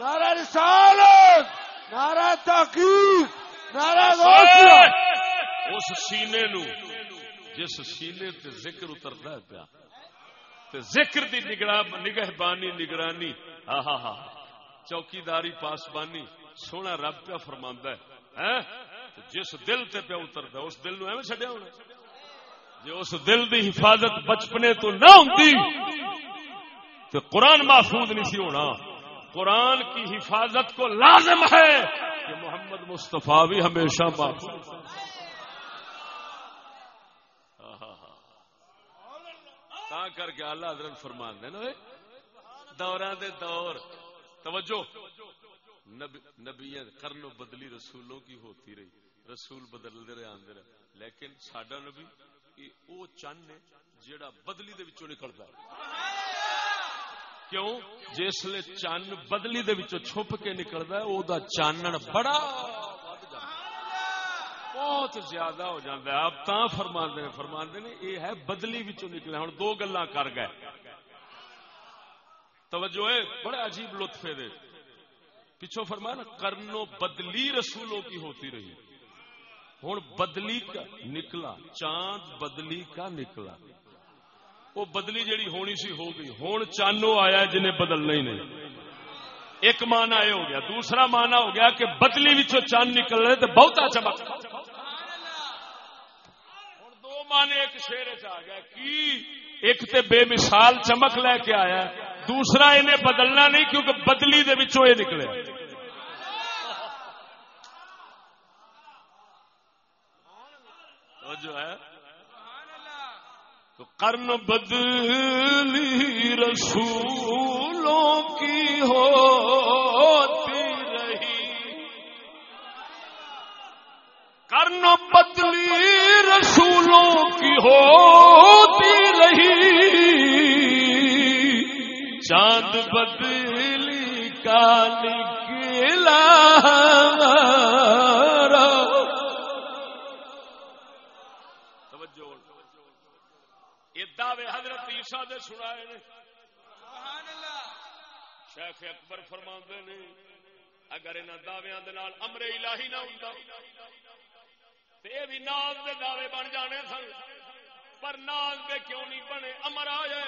نعرہ رسالت۔ نعرہ تحقیق نعرہ غوثیہ اس سینے نو جس سینے تے ذکر اترتا ہے پیا۔ تے ذکر دی نگہ بانی نگرانی۔ ہاں ہاں ہاں چوکیداری پاسبانی۔ سونا رب پیا فرماندا ہے ہیں جس دل تے پیا اتردا اس دل نو ایویں چھڈیا ہونا جے اس دل دی حفاظت بچپنے تو نہ ہوندی تو قرآن محفوظ نہیں سی ہونا۔ قرآن کی حفاظت کو لازم ہے کہ محمد مصطفیٰ بھی ہمیشہ محفوظ تا کر کے اللہ حضرت فرمان دے نا دوران دے دور۔ توجہ۔ نبی نبیاں کرنو بدلی رسولوں کی ہوتی رہی۔ رسول بدلتے رہے، آندے رہے۔ لیکن ساڈا نبی، یہ وہ چن ہے جیڑا بدلی دے وچوں نکلدا ہے۔ کیوں؟ جسلے چن بدلی دے وچوں چھپ کے نکلدا ہے، او دا چانن بڑا بہت زیادہ ہو جاتا ہے۔ آپ تا فرماندے نے فرماندے نے یہ ہے بدلی وچوں نکلے۔ ہن دو گلاں کر گئے۔ توجہ ہے بڑا عجیب لطف دے۔ پیچھو فرمایا نا، کرنو بدلی رسولوں کی ہوتی رہی۔ ہوں بدلی کا نکلا، چاند بدلی کا نکلا۔ وہ بدلی جڑی ہونی سی ہو گئی۔ ہوں چانو آیا جنہیں بدلنا ہی نہیں۔ ایک مانا یہ ہو گیا۔ دوسرا مانا ہو گیا کہ بدلی وچوں چاند نکل رہے تو بہتا چمک۔ ہوں دو مانے ایک شیر چ آ گیا۔ کی؟ ایک تے بے مثال چمک لے کے آیا دوسرا انہیں بدلنا نہیں کیونکہ بدلی دے وچوں یہ نکلے۔ جو ہے تو کرن بدلی رسولوں کی ہوتی رہی۔ کرن بدلی رسولوں کی ہوتی رہی۔ چاند بدلی کا نکلا توجہ یہ دعوے عیسیٰ دے سنائے نے۔ شیخ اکبر فرماندے نے اگر دے نال امر الہی نہ ہوندا تے اے بھی ناز دے دعوے بن جانے سن۔ پر ناز دے کیوں نہیں بنے؟ امر آیا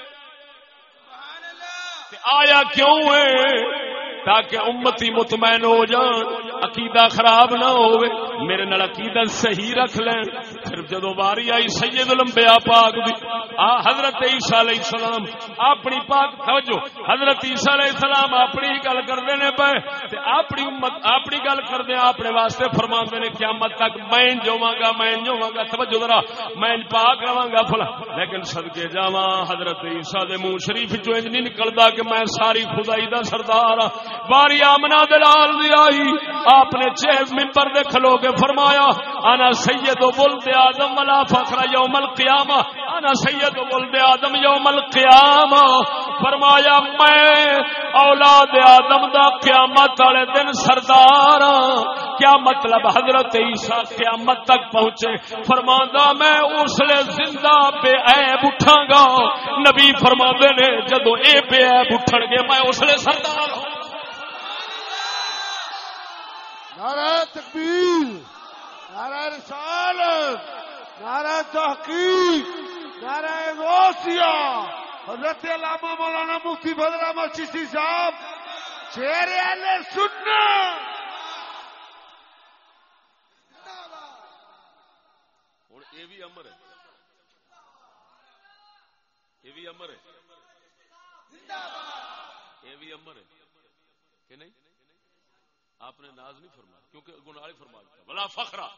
تے آیا کیوں ہے؟ تاکہ امتی مطمئن ہو جان۔ عقیدہ خراب نہ ہوئے، میرے نال عقیدہ صحیح رکھ لین پھر جدو باری آئی سید الانبیاء پاک دی، آ حضرت عیسیٰ علیہ السلام، اپنی پاک، توجہ، حضرت عیسیٰ علیہ السلام اپنی ہی گل کردے نے پے، تے اپنی امت، اپنی گل کر کردے اپنے واسطے فرماندے نے قیامت تک میں جواں گا میں جواں گا توجہ ذرا، میں پاک رواں گا فلا لیکن صدقے جاواں، حضرت عیسیٰ دے منہ شریف چوں انج نہیں نکلدا کہ میں ساری خدائی دا سردار ہاں۔ باری آمنا دلال دی آئی آپ نے چیز ممبر دے کھلو کے فرمایا، انا سید و ولد آدم ولا فخر یوم القیامہ. انا سید و ولد آدم یوم القیامہ۔ فرمایا، میں اولاد آدم دا قیامت والے دن سردار ہاں۔ کیا مطلب حضرت عیسیٰ قیامت تک پہنچے؟ فرماندا میں اس لیے زندہ بے عیب اٹھاں گا۔ نبی فرماندے نے، جدو اے بے عیب اٹھن گے، میں اس لیے سردار ہوں نعرہ تکبیر، نعرہ رسالت، نعرہ تحقیق، نعرہ غوثیہ حضرت علامہ مولانا مفتی بدر احمد چشتی صاحب، شیر اہل سننا ہوں یہ بھی امر ہے۔ یہ بھی امر ہے۔ یہ بھی امر ہے۔ کہ نہیں؟ آپ نے ناز نہیں فرمایا۔ کیونکہ گناہ فرما دیتا بلا فخرا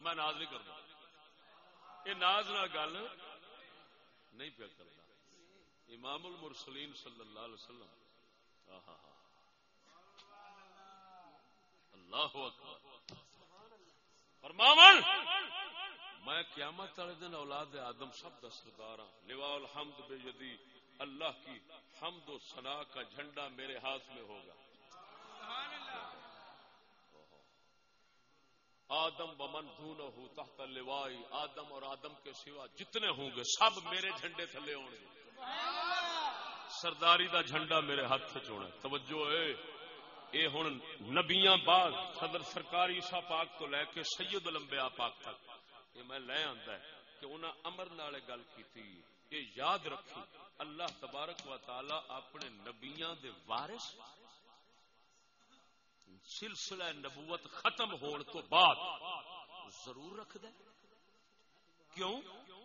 میں ناز نہیں کرتا۔ یہ ناز نہ گل نہیں پیا کرتا۔ امام المرسلین صلی اللہ علیہ وسلم، آہا اللہ اکبر۔ فرماون، میں قیامت والے دن اولاد آدم سب دا سردار ہوں لواء الحمد بے یدی اللہ کی حمد و ثنا کا جھنڈا میرے ہاتھ میں ہوگا۔ آدم ومن دونہ تحت لوائی آدم اور آدم کے سوا جتنے ہوں گے، سب میرے جھنڈے تھلے ہوں گے۔ سرداری دا جھنڈا میرے ہاتھ چونا توجہ ہے۔ اے ہن نبیاں بعد صدر سرکار عیسیٰ پاک تو لے کے سید الانبیاء پاک تک۔ یہ میں لے آندا ہے کہ انہاں امر نال گل کیتی۔ یہ یاد رکھی اللہ تبارک و تعالی اپنے نبیاں دے وارث سلسلہ نبوت ختم ہون تو بعد ضرور رکھ دے کیوں؟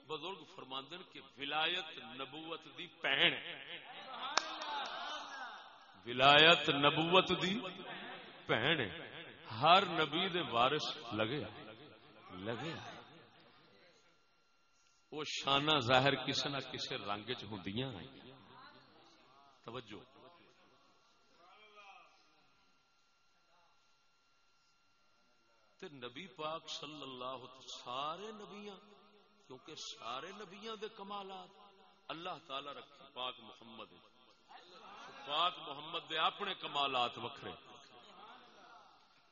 بزرگ فرماندن کہ ولایت نبوت دی پہن۔ ولایت نبوت دی پہن۔ ہر نبی دے وارث لگے۔ لگے۔ وہ شانہ ظاہر کسی نہ کسی رنگ چ ہوں توجہ۔ تے نبی پاک صلی اللہ سارے نبیاں، کیونکہ سارے نبیاں دے کمالات، اللہ تعالی رکھے، پاک محمد پاک محمد دے اپنے کمالات وکھرے۔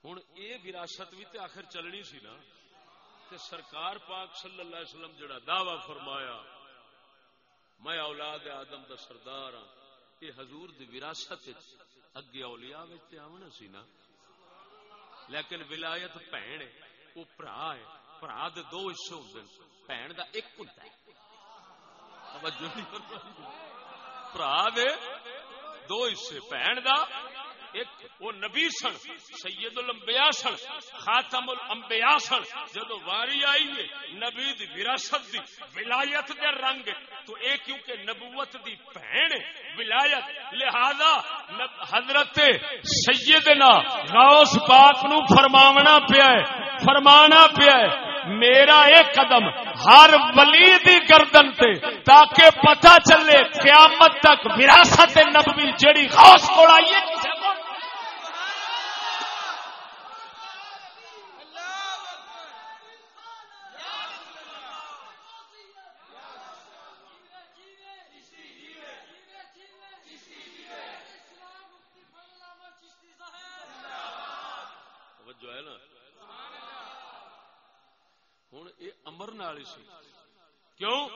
ہوں یہ وراثت بھی تے آخر چلنی سی نا، تے سرکار پاک صلی اللہ علیہ وسلم جڑا دعوی فرمایا، میں اولاد آدم دا سردار ہاں یہ حضور دی وراثت اگے اولیاء وچ تے آونا سی نا لیکن ولایت بھن ہے، وہ برا ہے برا دے دو حصے ہوندے نے بھن دا ایک ہوندا ہے۔ برا دے دو حصے بھن دا ایک وہ نبی سن، سید الانبیاء سن، خاتم الانبیاء سن۔ جدو واری آئی ہے نبی دی وراثت دی، ولایت دے رنگ، تو اے کیونکہ نبوت دی بہن ولایت۔ لہذا حضرت سیدنا غوث پاک نو فرماونا پیا ہے، فرمانا پیا ہے، میرا ایک قدم ہر ولی دی گردن تے، تاکہ پتہ چلے قیامت تک وراثت نبوی جڑی غوث کوڑ آئی ہے کسے کول توجہ ہے نا ہوں یہ سی۔ کیوں؟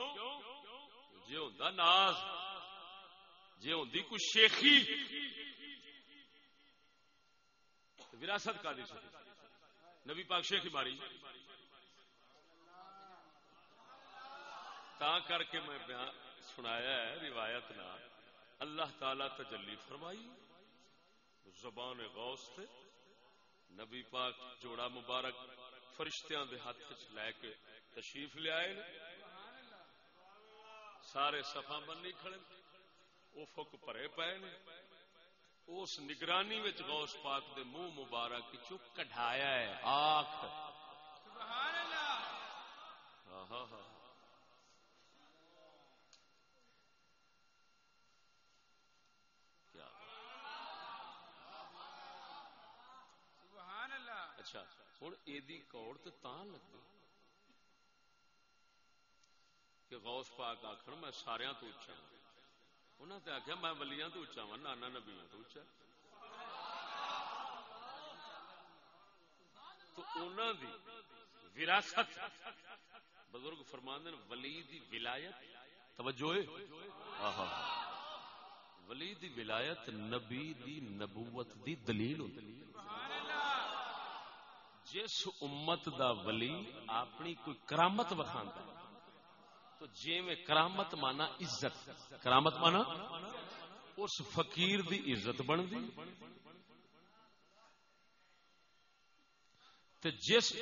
جی ہوں ناز۔ جی ہوں کوئی شیخی۔ وراثت کا دی سی نبی پاک شیخی ماری۔ تا کر کے میں بیان سنایا ہے، روایت نہ۔ اللہ تعالی تجلی فرمائی۔ زبان غوث تے نبی پاک جوڑا مبارک فرشتیاں دے ہاتھ لے کے تشریف نے؟ سارے صفا بنی کھڑے؟ او فک پرے پے نے۔ اس نگرانی وچ غوث پاک دے منہ مبارک چو کڈھایا ہے آنکھ۔ ہاں کیا؟ سبحان اللہ۔ اچھا ہوں یہ کوڑ تو تاں لگی۔ کہ غوث پاک آخر میں سارا تو اچا ہوں انہوں نے آخیا میں ولیاں تو اچا ہوں نانا نبیاں تو اچا تو انہوں دی وراثت، بزرگ فرماندن ولی دی ولایت، توجہ ولی دی ولایت نبی دی نبوت دی دلیل ہوتی جس امت دا ولی اپنی کوئی کرامت وکھاندا تو جی میں کرامت مانا عزت، کرامت مانا اس فقیر دی عزت بندی تے جس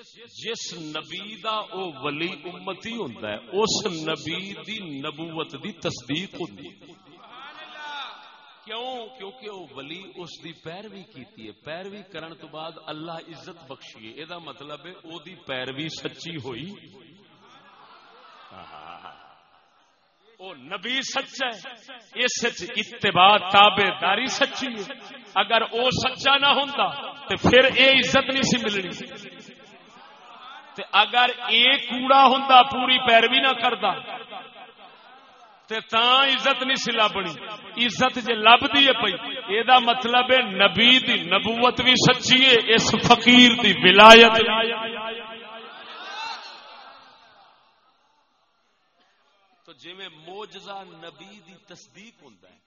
جس نبی دا او ولی امتی ہوندا ہے، اس نبی دی نبوت دی تصدیق ہوندی ہے۔ کیوں؟ کیونکہ وہ ولی اس دی پیروی کیتی ہے۔ پیروی کرن تو بعد اللہ عزت بخشی ہے یہ مطلب ہے او دی پیروی سچی ہوئی۔ او نبی سچا ہے، اس اتباع تابع داری سچی ہے۔ اگر او سچا نہ ہوندا، تے پھر اے عزت نہیں سی ملنی۔ تے اگر اے کوڑا ہوندا، پوری پیروی نہ کردا، تے تاں عزت نہیں سی لبنی۔ عزت جے لبدی ہے پئی، اے دا مطلب ہے نبی دی نبوت بھی سچی ہے، اس فقیر دی ولایت تو جی جویں معجزہ نبی دی تصدیق ہوندا ہے۔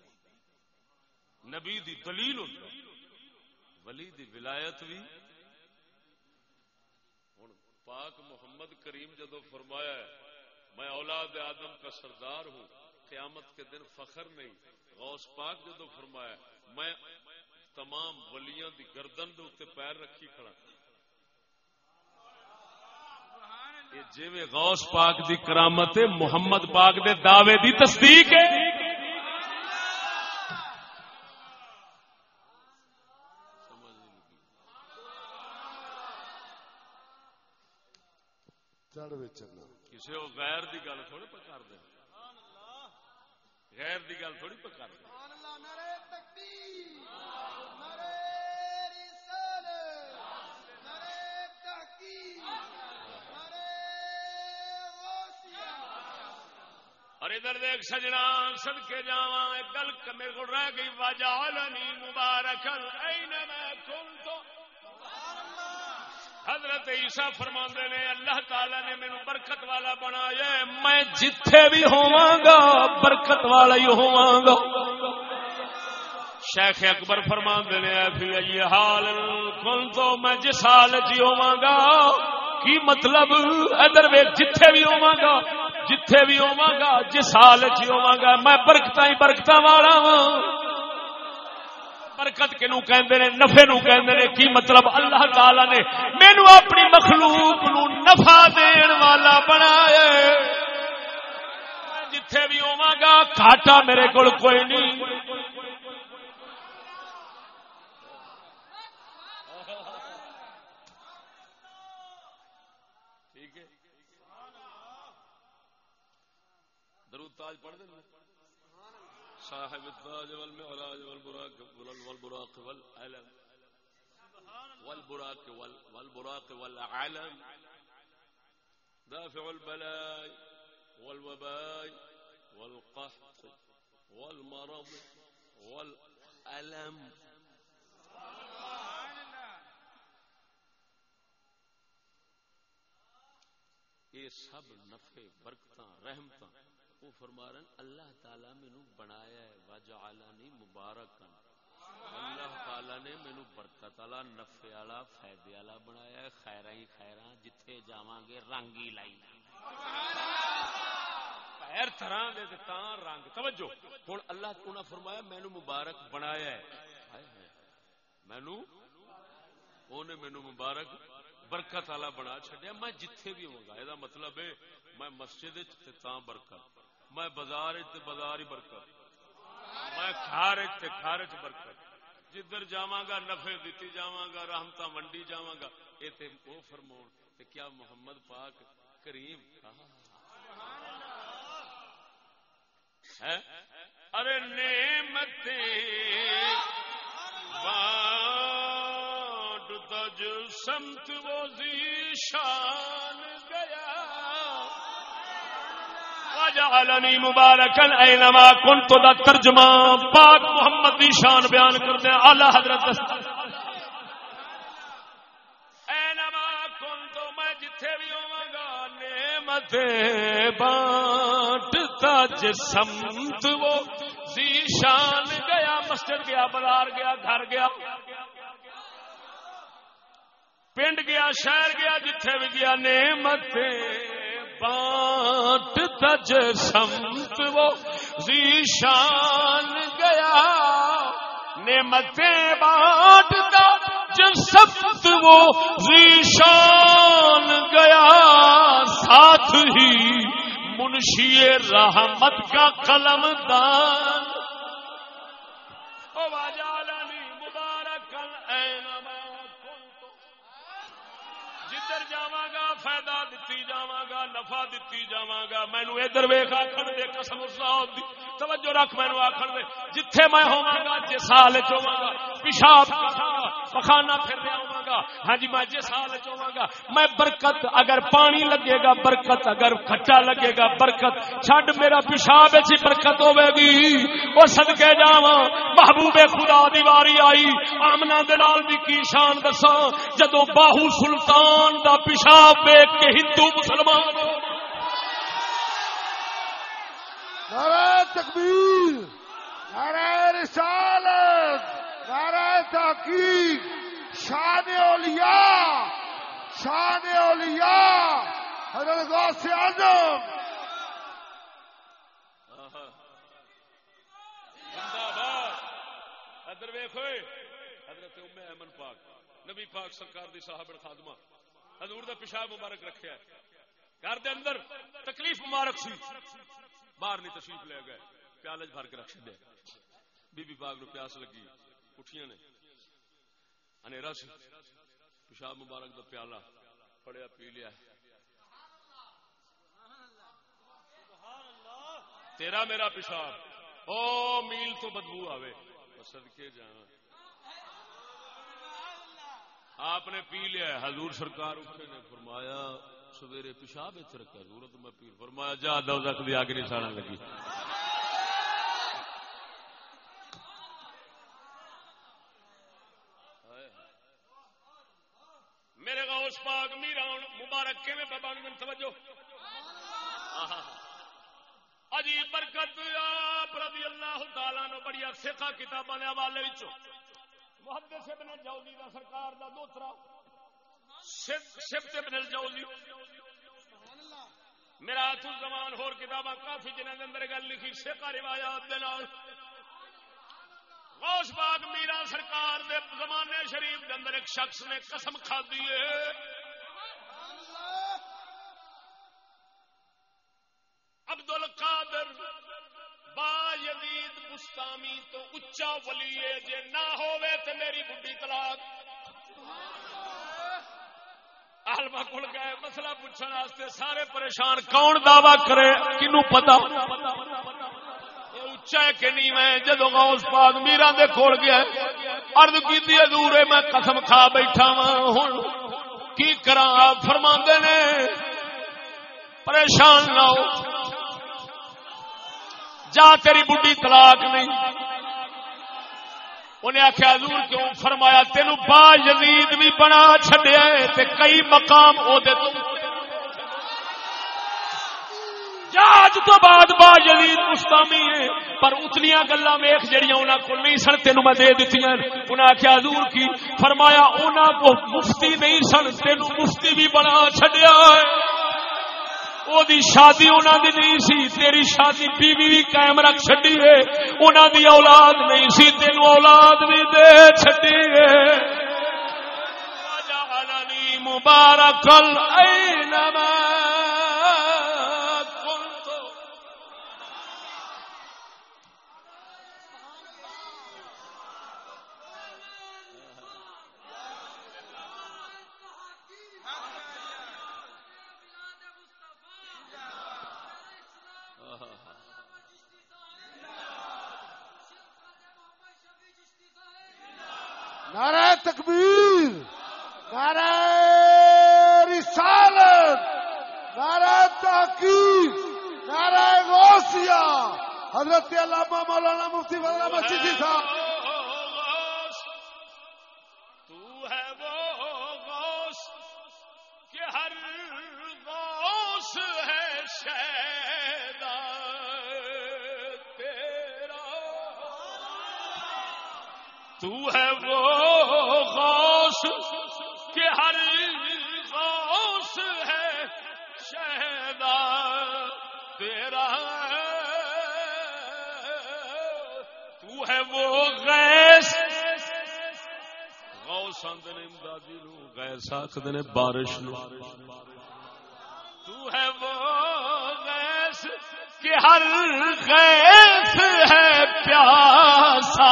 نبی دی دلیل ہوندا ہے۔ ولی دی ولایت بھی۔ ہن پاک محمد کریم جدو فرمایا ہے، میں اولاد آدم کا سردار ہوں، قیامت کے دن فخر نہیں۔ غوث پاک جدو فرمایا میں تمام ولیاں دی گردن دے اوتے پیر رکھی کھڑا۔ یہ جویں غوث پاک دی کرامت ہے محمد پاک دے دعوے دی تصدیق ہے۔ کسی وہ غیر دی گل تھوڑی کر دیں غیر دی گل تھوڑی پہ کر اور ادھر دیکھ سجنا سدکے جا ایک گل میرے کو رہ گئی وجالنی مبارک تو حضرت عیسیٰ فرما نے، اللہ تعالی نے میرے برکت والا بنایا میں جتھے بھی ہوا گا، برکت والا ہی ہوا گا۔ شیخ اکبر فرما نے پھر یہ حال کل تو میں جس حال جی ہوا گا، کی مطلب؟ ادھر ویک جتھے بھی ہوا گا۔ جتھے بھی ہوا گا، جس حال چ ہوا گا، میں برکت ہی برکت والا وا برکت کے نو کہندے نے نفے نو کہندے نے، کی مطلب اللہ تعالی نے مینو اپنی مخلوق نو نفع دین والا بنایا جتھے بھی ہوا گا، کھاٹا میرے کول کوئی نہیں۔ تاج پڑھ دیں صاحب التاج والمعراج والبراق والبراق والعلم. والبراق والبراق والعلم. دافع البلاء والوباء والقحط والمرض والألم. یہ سب نفع برکت رحمت وہ فرما رہے اللہ تعالی مینو بنایا ہے، وجعلنی مبارکن اللہ تعالی نے مینو برکت والا، نفع والا، فائدے والا بنایا ہے خیراں ہی خیراں جتھے جاواں گے رنگ ہی لائی۔ ہر طرح دے تاں رنگ۔ توجہ، ہن اللہ انہاں فرمایا مینو مبارک بنایا ہے۔ مینو اونے مینو مبارک، برکت والا بنا چڈیا میں جتھے بھی ہوں گا یہ مطلب ہے، میں مسجد تاں برکت۔ میں بازار بازار ہی برکت میں کھار کھار چ برکت جدھر جاواں گا نفے دیتی جاواں گا رحمت منڈی جاواں گا یہ تے او فرمون تے کیا محمد پاک کریم ہے ارے نعمتیں بانٹ تج سمت وہ شان گیا وجعلنی مبارکن اینما کنت دا ترجمہ پاک محمد دی شان بیان کرتے ہیں اعلی حضرت اینما کنت میں جتھے بھی ہوں گا نعمت بانٹ تج سمت وہ شان گیا مسجد گیا بازار گیا گھر گیا پنڈ گیا شہر گیا جتھے بھی گیا نعمت بانٹ تج سمت وہ شان گیا۔ نعمتیں بانٹ تج سمت وہ شان گیا۔ ساتھ ہی منشی رحمت کا قلم دان۔ مبارک جدھر جاواں جاواں گا نفع دتی جاواں گا۔ مینو ادھر ویخ آخر دے، قسم دی۔ توجہ رکھ مینو آخر دے۔ جتھے میں ہوواں گا، جس حال چ ہوواں گا۔ پیشاب پخانا پھر رہا ہوں گا۔ ہاں جی میں جس حال چ ہوواں گا، میں برکت اگر پانی لگے گا، برکت اگر کھٹا لگے گا، برکت۔ چھڈ میرا پیشاب وچ برکت ہوے گی۔ او صدکے جاواں۔ محبوب خدا دی واری آئی۔ آمنہ دے نال دی کی شان دساں؟ جدوں باہو سلطان دا پیشاب دیکھ کے ہندو مسلمان نعرہ تکبیر، نعرہ رسالت، نعرہ تحقیق، شان اولیاء شان اولیاء، حضرت غوث اعظم۔ ادھر ویخ حضرت ام ایمن پاک، نبی پاک سرکار دی صاحب خادمہ۔ حضور دا پیشاب مبارک رکھیا ہے۔ گھر دے اندر تکلیف مبارک سی۔ باہر نہیں تشریف لے گئے۔ پیالے بھر کے رکھ دے بی بی پاک نو پیاس لگی۔ اٹھیاں نے۔ انیرا سی۔ پیشاب مبارک دا پیالہ پڑیا پی لیا۔ تیرا میرا پیشاب۔ او میل تو بدبو آوے۔ صدقے جانا آپ نے پی لیا حضور سرکار اٹھے نے فرمایا سویرے پیشاب اتنے رکھا، ضرورت میں پیر فرمایا، جا دو تک دی آگ نہیں ساڑا لگی۔ میرے غوث پاک، میرا مبارک کے میں بابا من توجہ؟ آہا۔ عجیب برکت، آپ رضی اللہ تعالیٰ نو بڑی فقہ کتاباں دے حوالے وچوں۔ محدث ابن الجوزی دا سرکار دا دوترا۔ سبت ابن الجوزی. میرا ہاتھ زمان ہور کتاباں کافی جنہاں دے اندر گل لکھی، فقہ روایات دے نال. غوث باغ میرا سرکار دے زمانے شریف دے اندر ایک شخص نے قسم کھا دیے عبد القادر با یزید بستامی تو اچا ولی ہے، جے نہ ہووے تے میری بڈی طلاق. عالما کول گئے، مسئلہ پوچھنے واسطے سارے پریشان، کون دعوی کرے؟ کنو پتا اچا ہے کہ نہیں؟ میں جدو غوث پاک میرا دے کھول گیا ارد کی حضور میں قسم کھا بیٹھا وا ہوں کی کرا فرما نے، پریشان نہ ہو۔ جا تیری بڈی طلاق نہیں۔ انہیں آخیا حضور کیوں فرمایا، تینو با یزید بھی بنا چھڈیا ہے تے کئی مقام او دے تو جاج تو بعد با یزید مستامی ہے، پر اتنیاں گلاں ویکھ جڑیاں انہاں کول نہیں سن، تینو میں دے دتیاں۔ انہاں آخیا حضور کی فرمایا، انہاں کو مفتی نہیں سن، تینو مفتی بھی بنا چھڈیا ہے۔ او دی شادی انہاں دی نہیں سی، تیری شادی بیوی بھی قائم رکھ چھڈی ہے۔ انہاں دی اولاد نہیں سی، تینو اولاد بھی دے چھڈی ہے۔ وجعلنی غوث نے امدادی نو غیث آکھدے نے بارش نو۔ تو ہے وہ غیث کہ ہر غیث ہے پیاسا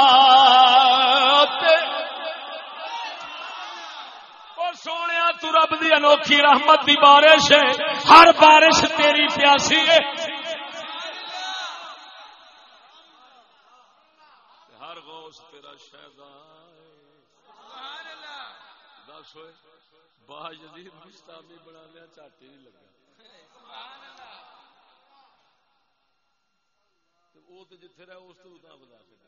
تے- او سونیا تو رب دی انوکھی رحمت دی بارش ہے۔ ہر بارش تیری پیاسی ہے ہر غوث تیرا شہدا دس ہوئے با جدید مستامی بنا لیا چاٹی نہیں لگا۔ وہ تو جتھے رہے، اس تو اتنا بتا سکتا۔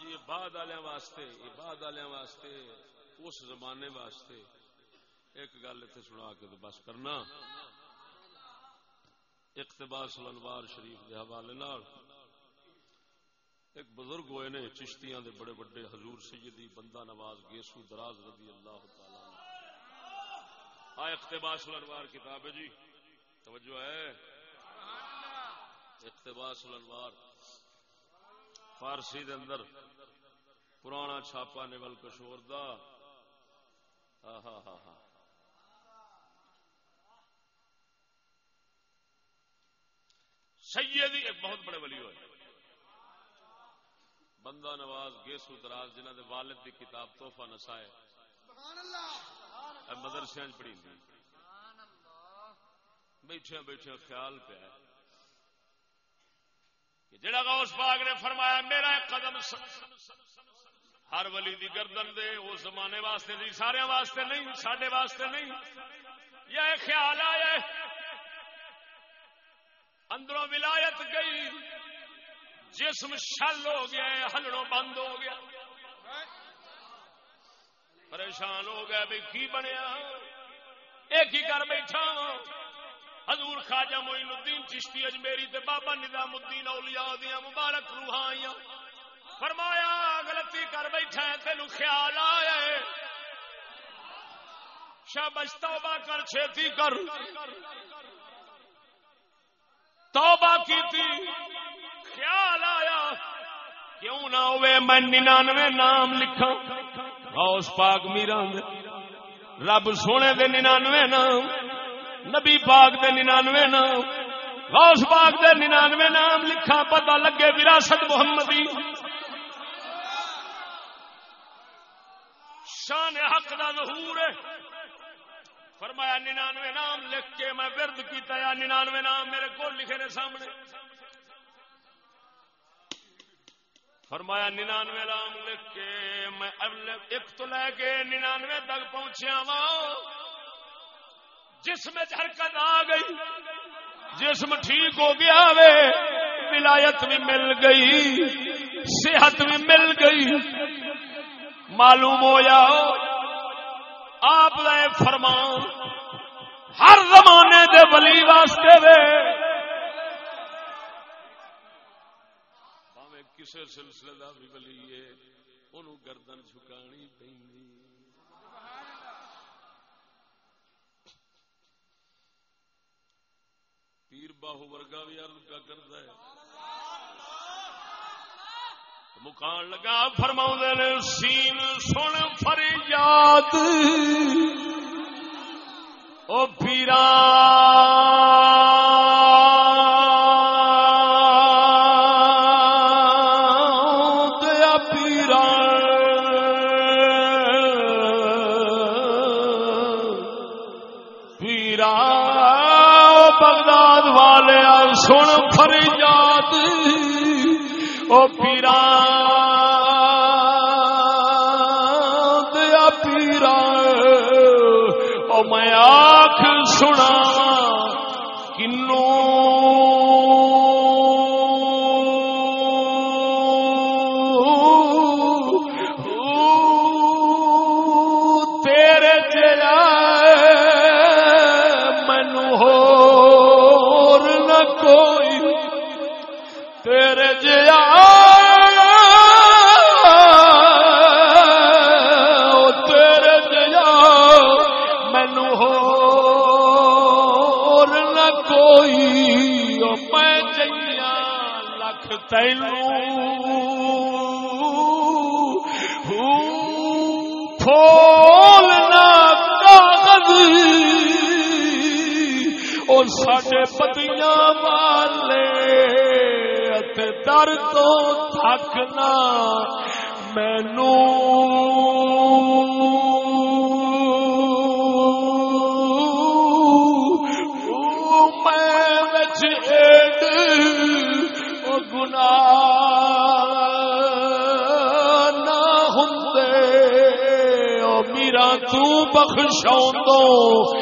جی یہ بعد والے واسطے، یہ بعد والے واسطے، اس زمانے واسطے ایک گل اتنے سنا کے تو بس کرنا۔ اقتباس الانوار شریف کے حوالے نال ایک بزرگ ہوئے نے چشتیاں دے بڑے بڑے حضور سیدی بندہ نواز گیسو دراز رضی اللہ تعالی آ اقتباس الانوار کتاب ہے جی۔ توجہ ہے۔ اقتباس الانوار فارسی دے اندر پرانا چھاپا نول کشور دا۔ ہاں ہاں ہاں ہاں سیدی ایک بہت بڑے ولی ہوئے۔ بندہ نواز گیسو دراز جنہ دے والد دی کتاب توحفہ نسائے مدرسے پڑھی بیٹھے بیٹھے خیال پہ کہ جڑا غوث پاک نے فرمایا میرا ایک قدم ہر ولی دی گردن دے اس زمانے واسطے نہیں سارے واسطے نہیں سڈے واسطے نہیں۔ یہ خیال آیا اندروں ولایت گئی، جسم شل ہو گیا، ہلڑوں بند ہو گیا۔ پریشان ہو گیا بھی کی بنیا۔ ایک ہی کر بیٹھا۔ حضور خواجہ معین الدین چشتی اجمیری تے بابا نظام الدین اولیاء دیا مبارک روحاں آئیاں فرمایا، غلطی کر بیٹھا ہے تینو خیال آیا ہے۔ شابش توبہ کر چھیتی کر۔ توبہ کی تھی خیال آیا کیوں نہ ہوئے میں ننانوے نام لکھا غوث پاک میرا رب سونے دے ننانوے نام، نبی پاک دے ننانوے نام، غوث پاک دے ننانوے نام لکھا پتہ لگے وراثت محمدی۔ شان حق دا ظہور ہے۔ فرمایا، ننانوے نام لکھ کے میں ورد کیتا یا ننانوے نام میرے کو لکھے نے سامنے۔ فرمایا، ننانوے نام لکھ کے میں ایک تو لے کے ننانوے تک پہنچیا وا۔ جسم حرکت آ گئی۔ جسم ٹھیک ہو گیا وے، ولایت بھی مل گئی، صحت بھی مل گئی۔ معلوم ہو جاؤ آپ کا فرمان، ہر زمانے دے ولی واسطے وے۔ بھاوے کسے سلسلے دا بھی ولی ہے انہوں گردن جھکانی پہنی پیر باہو ورگا بھی عرض کا کرتا ہے۔ مکان لگا فرما نے سین سن فریاد او پیرا اور سڈے والے در تو تھکنا مینو میں گناہ نہ میرا تو بخشاؤں دو۔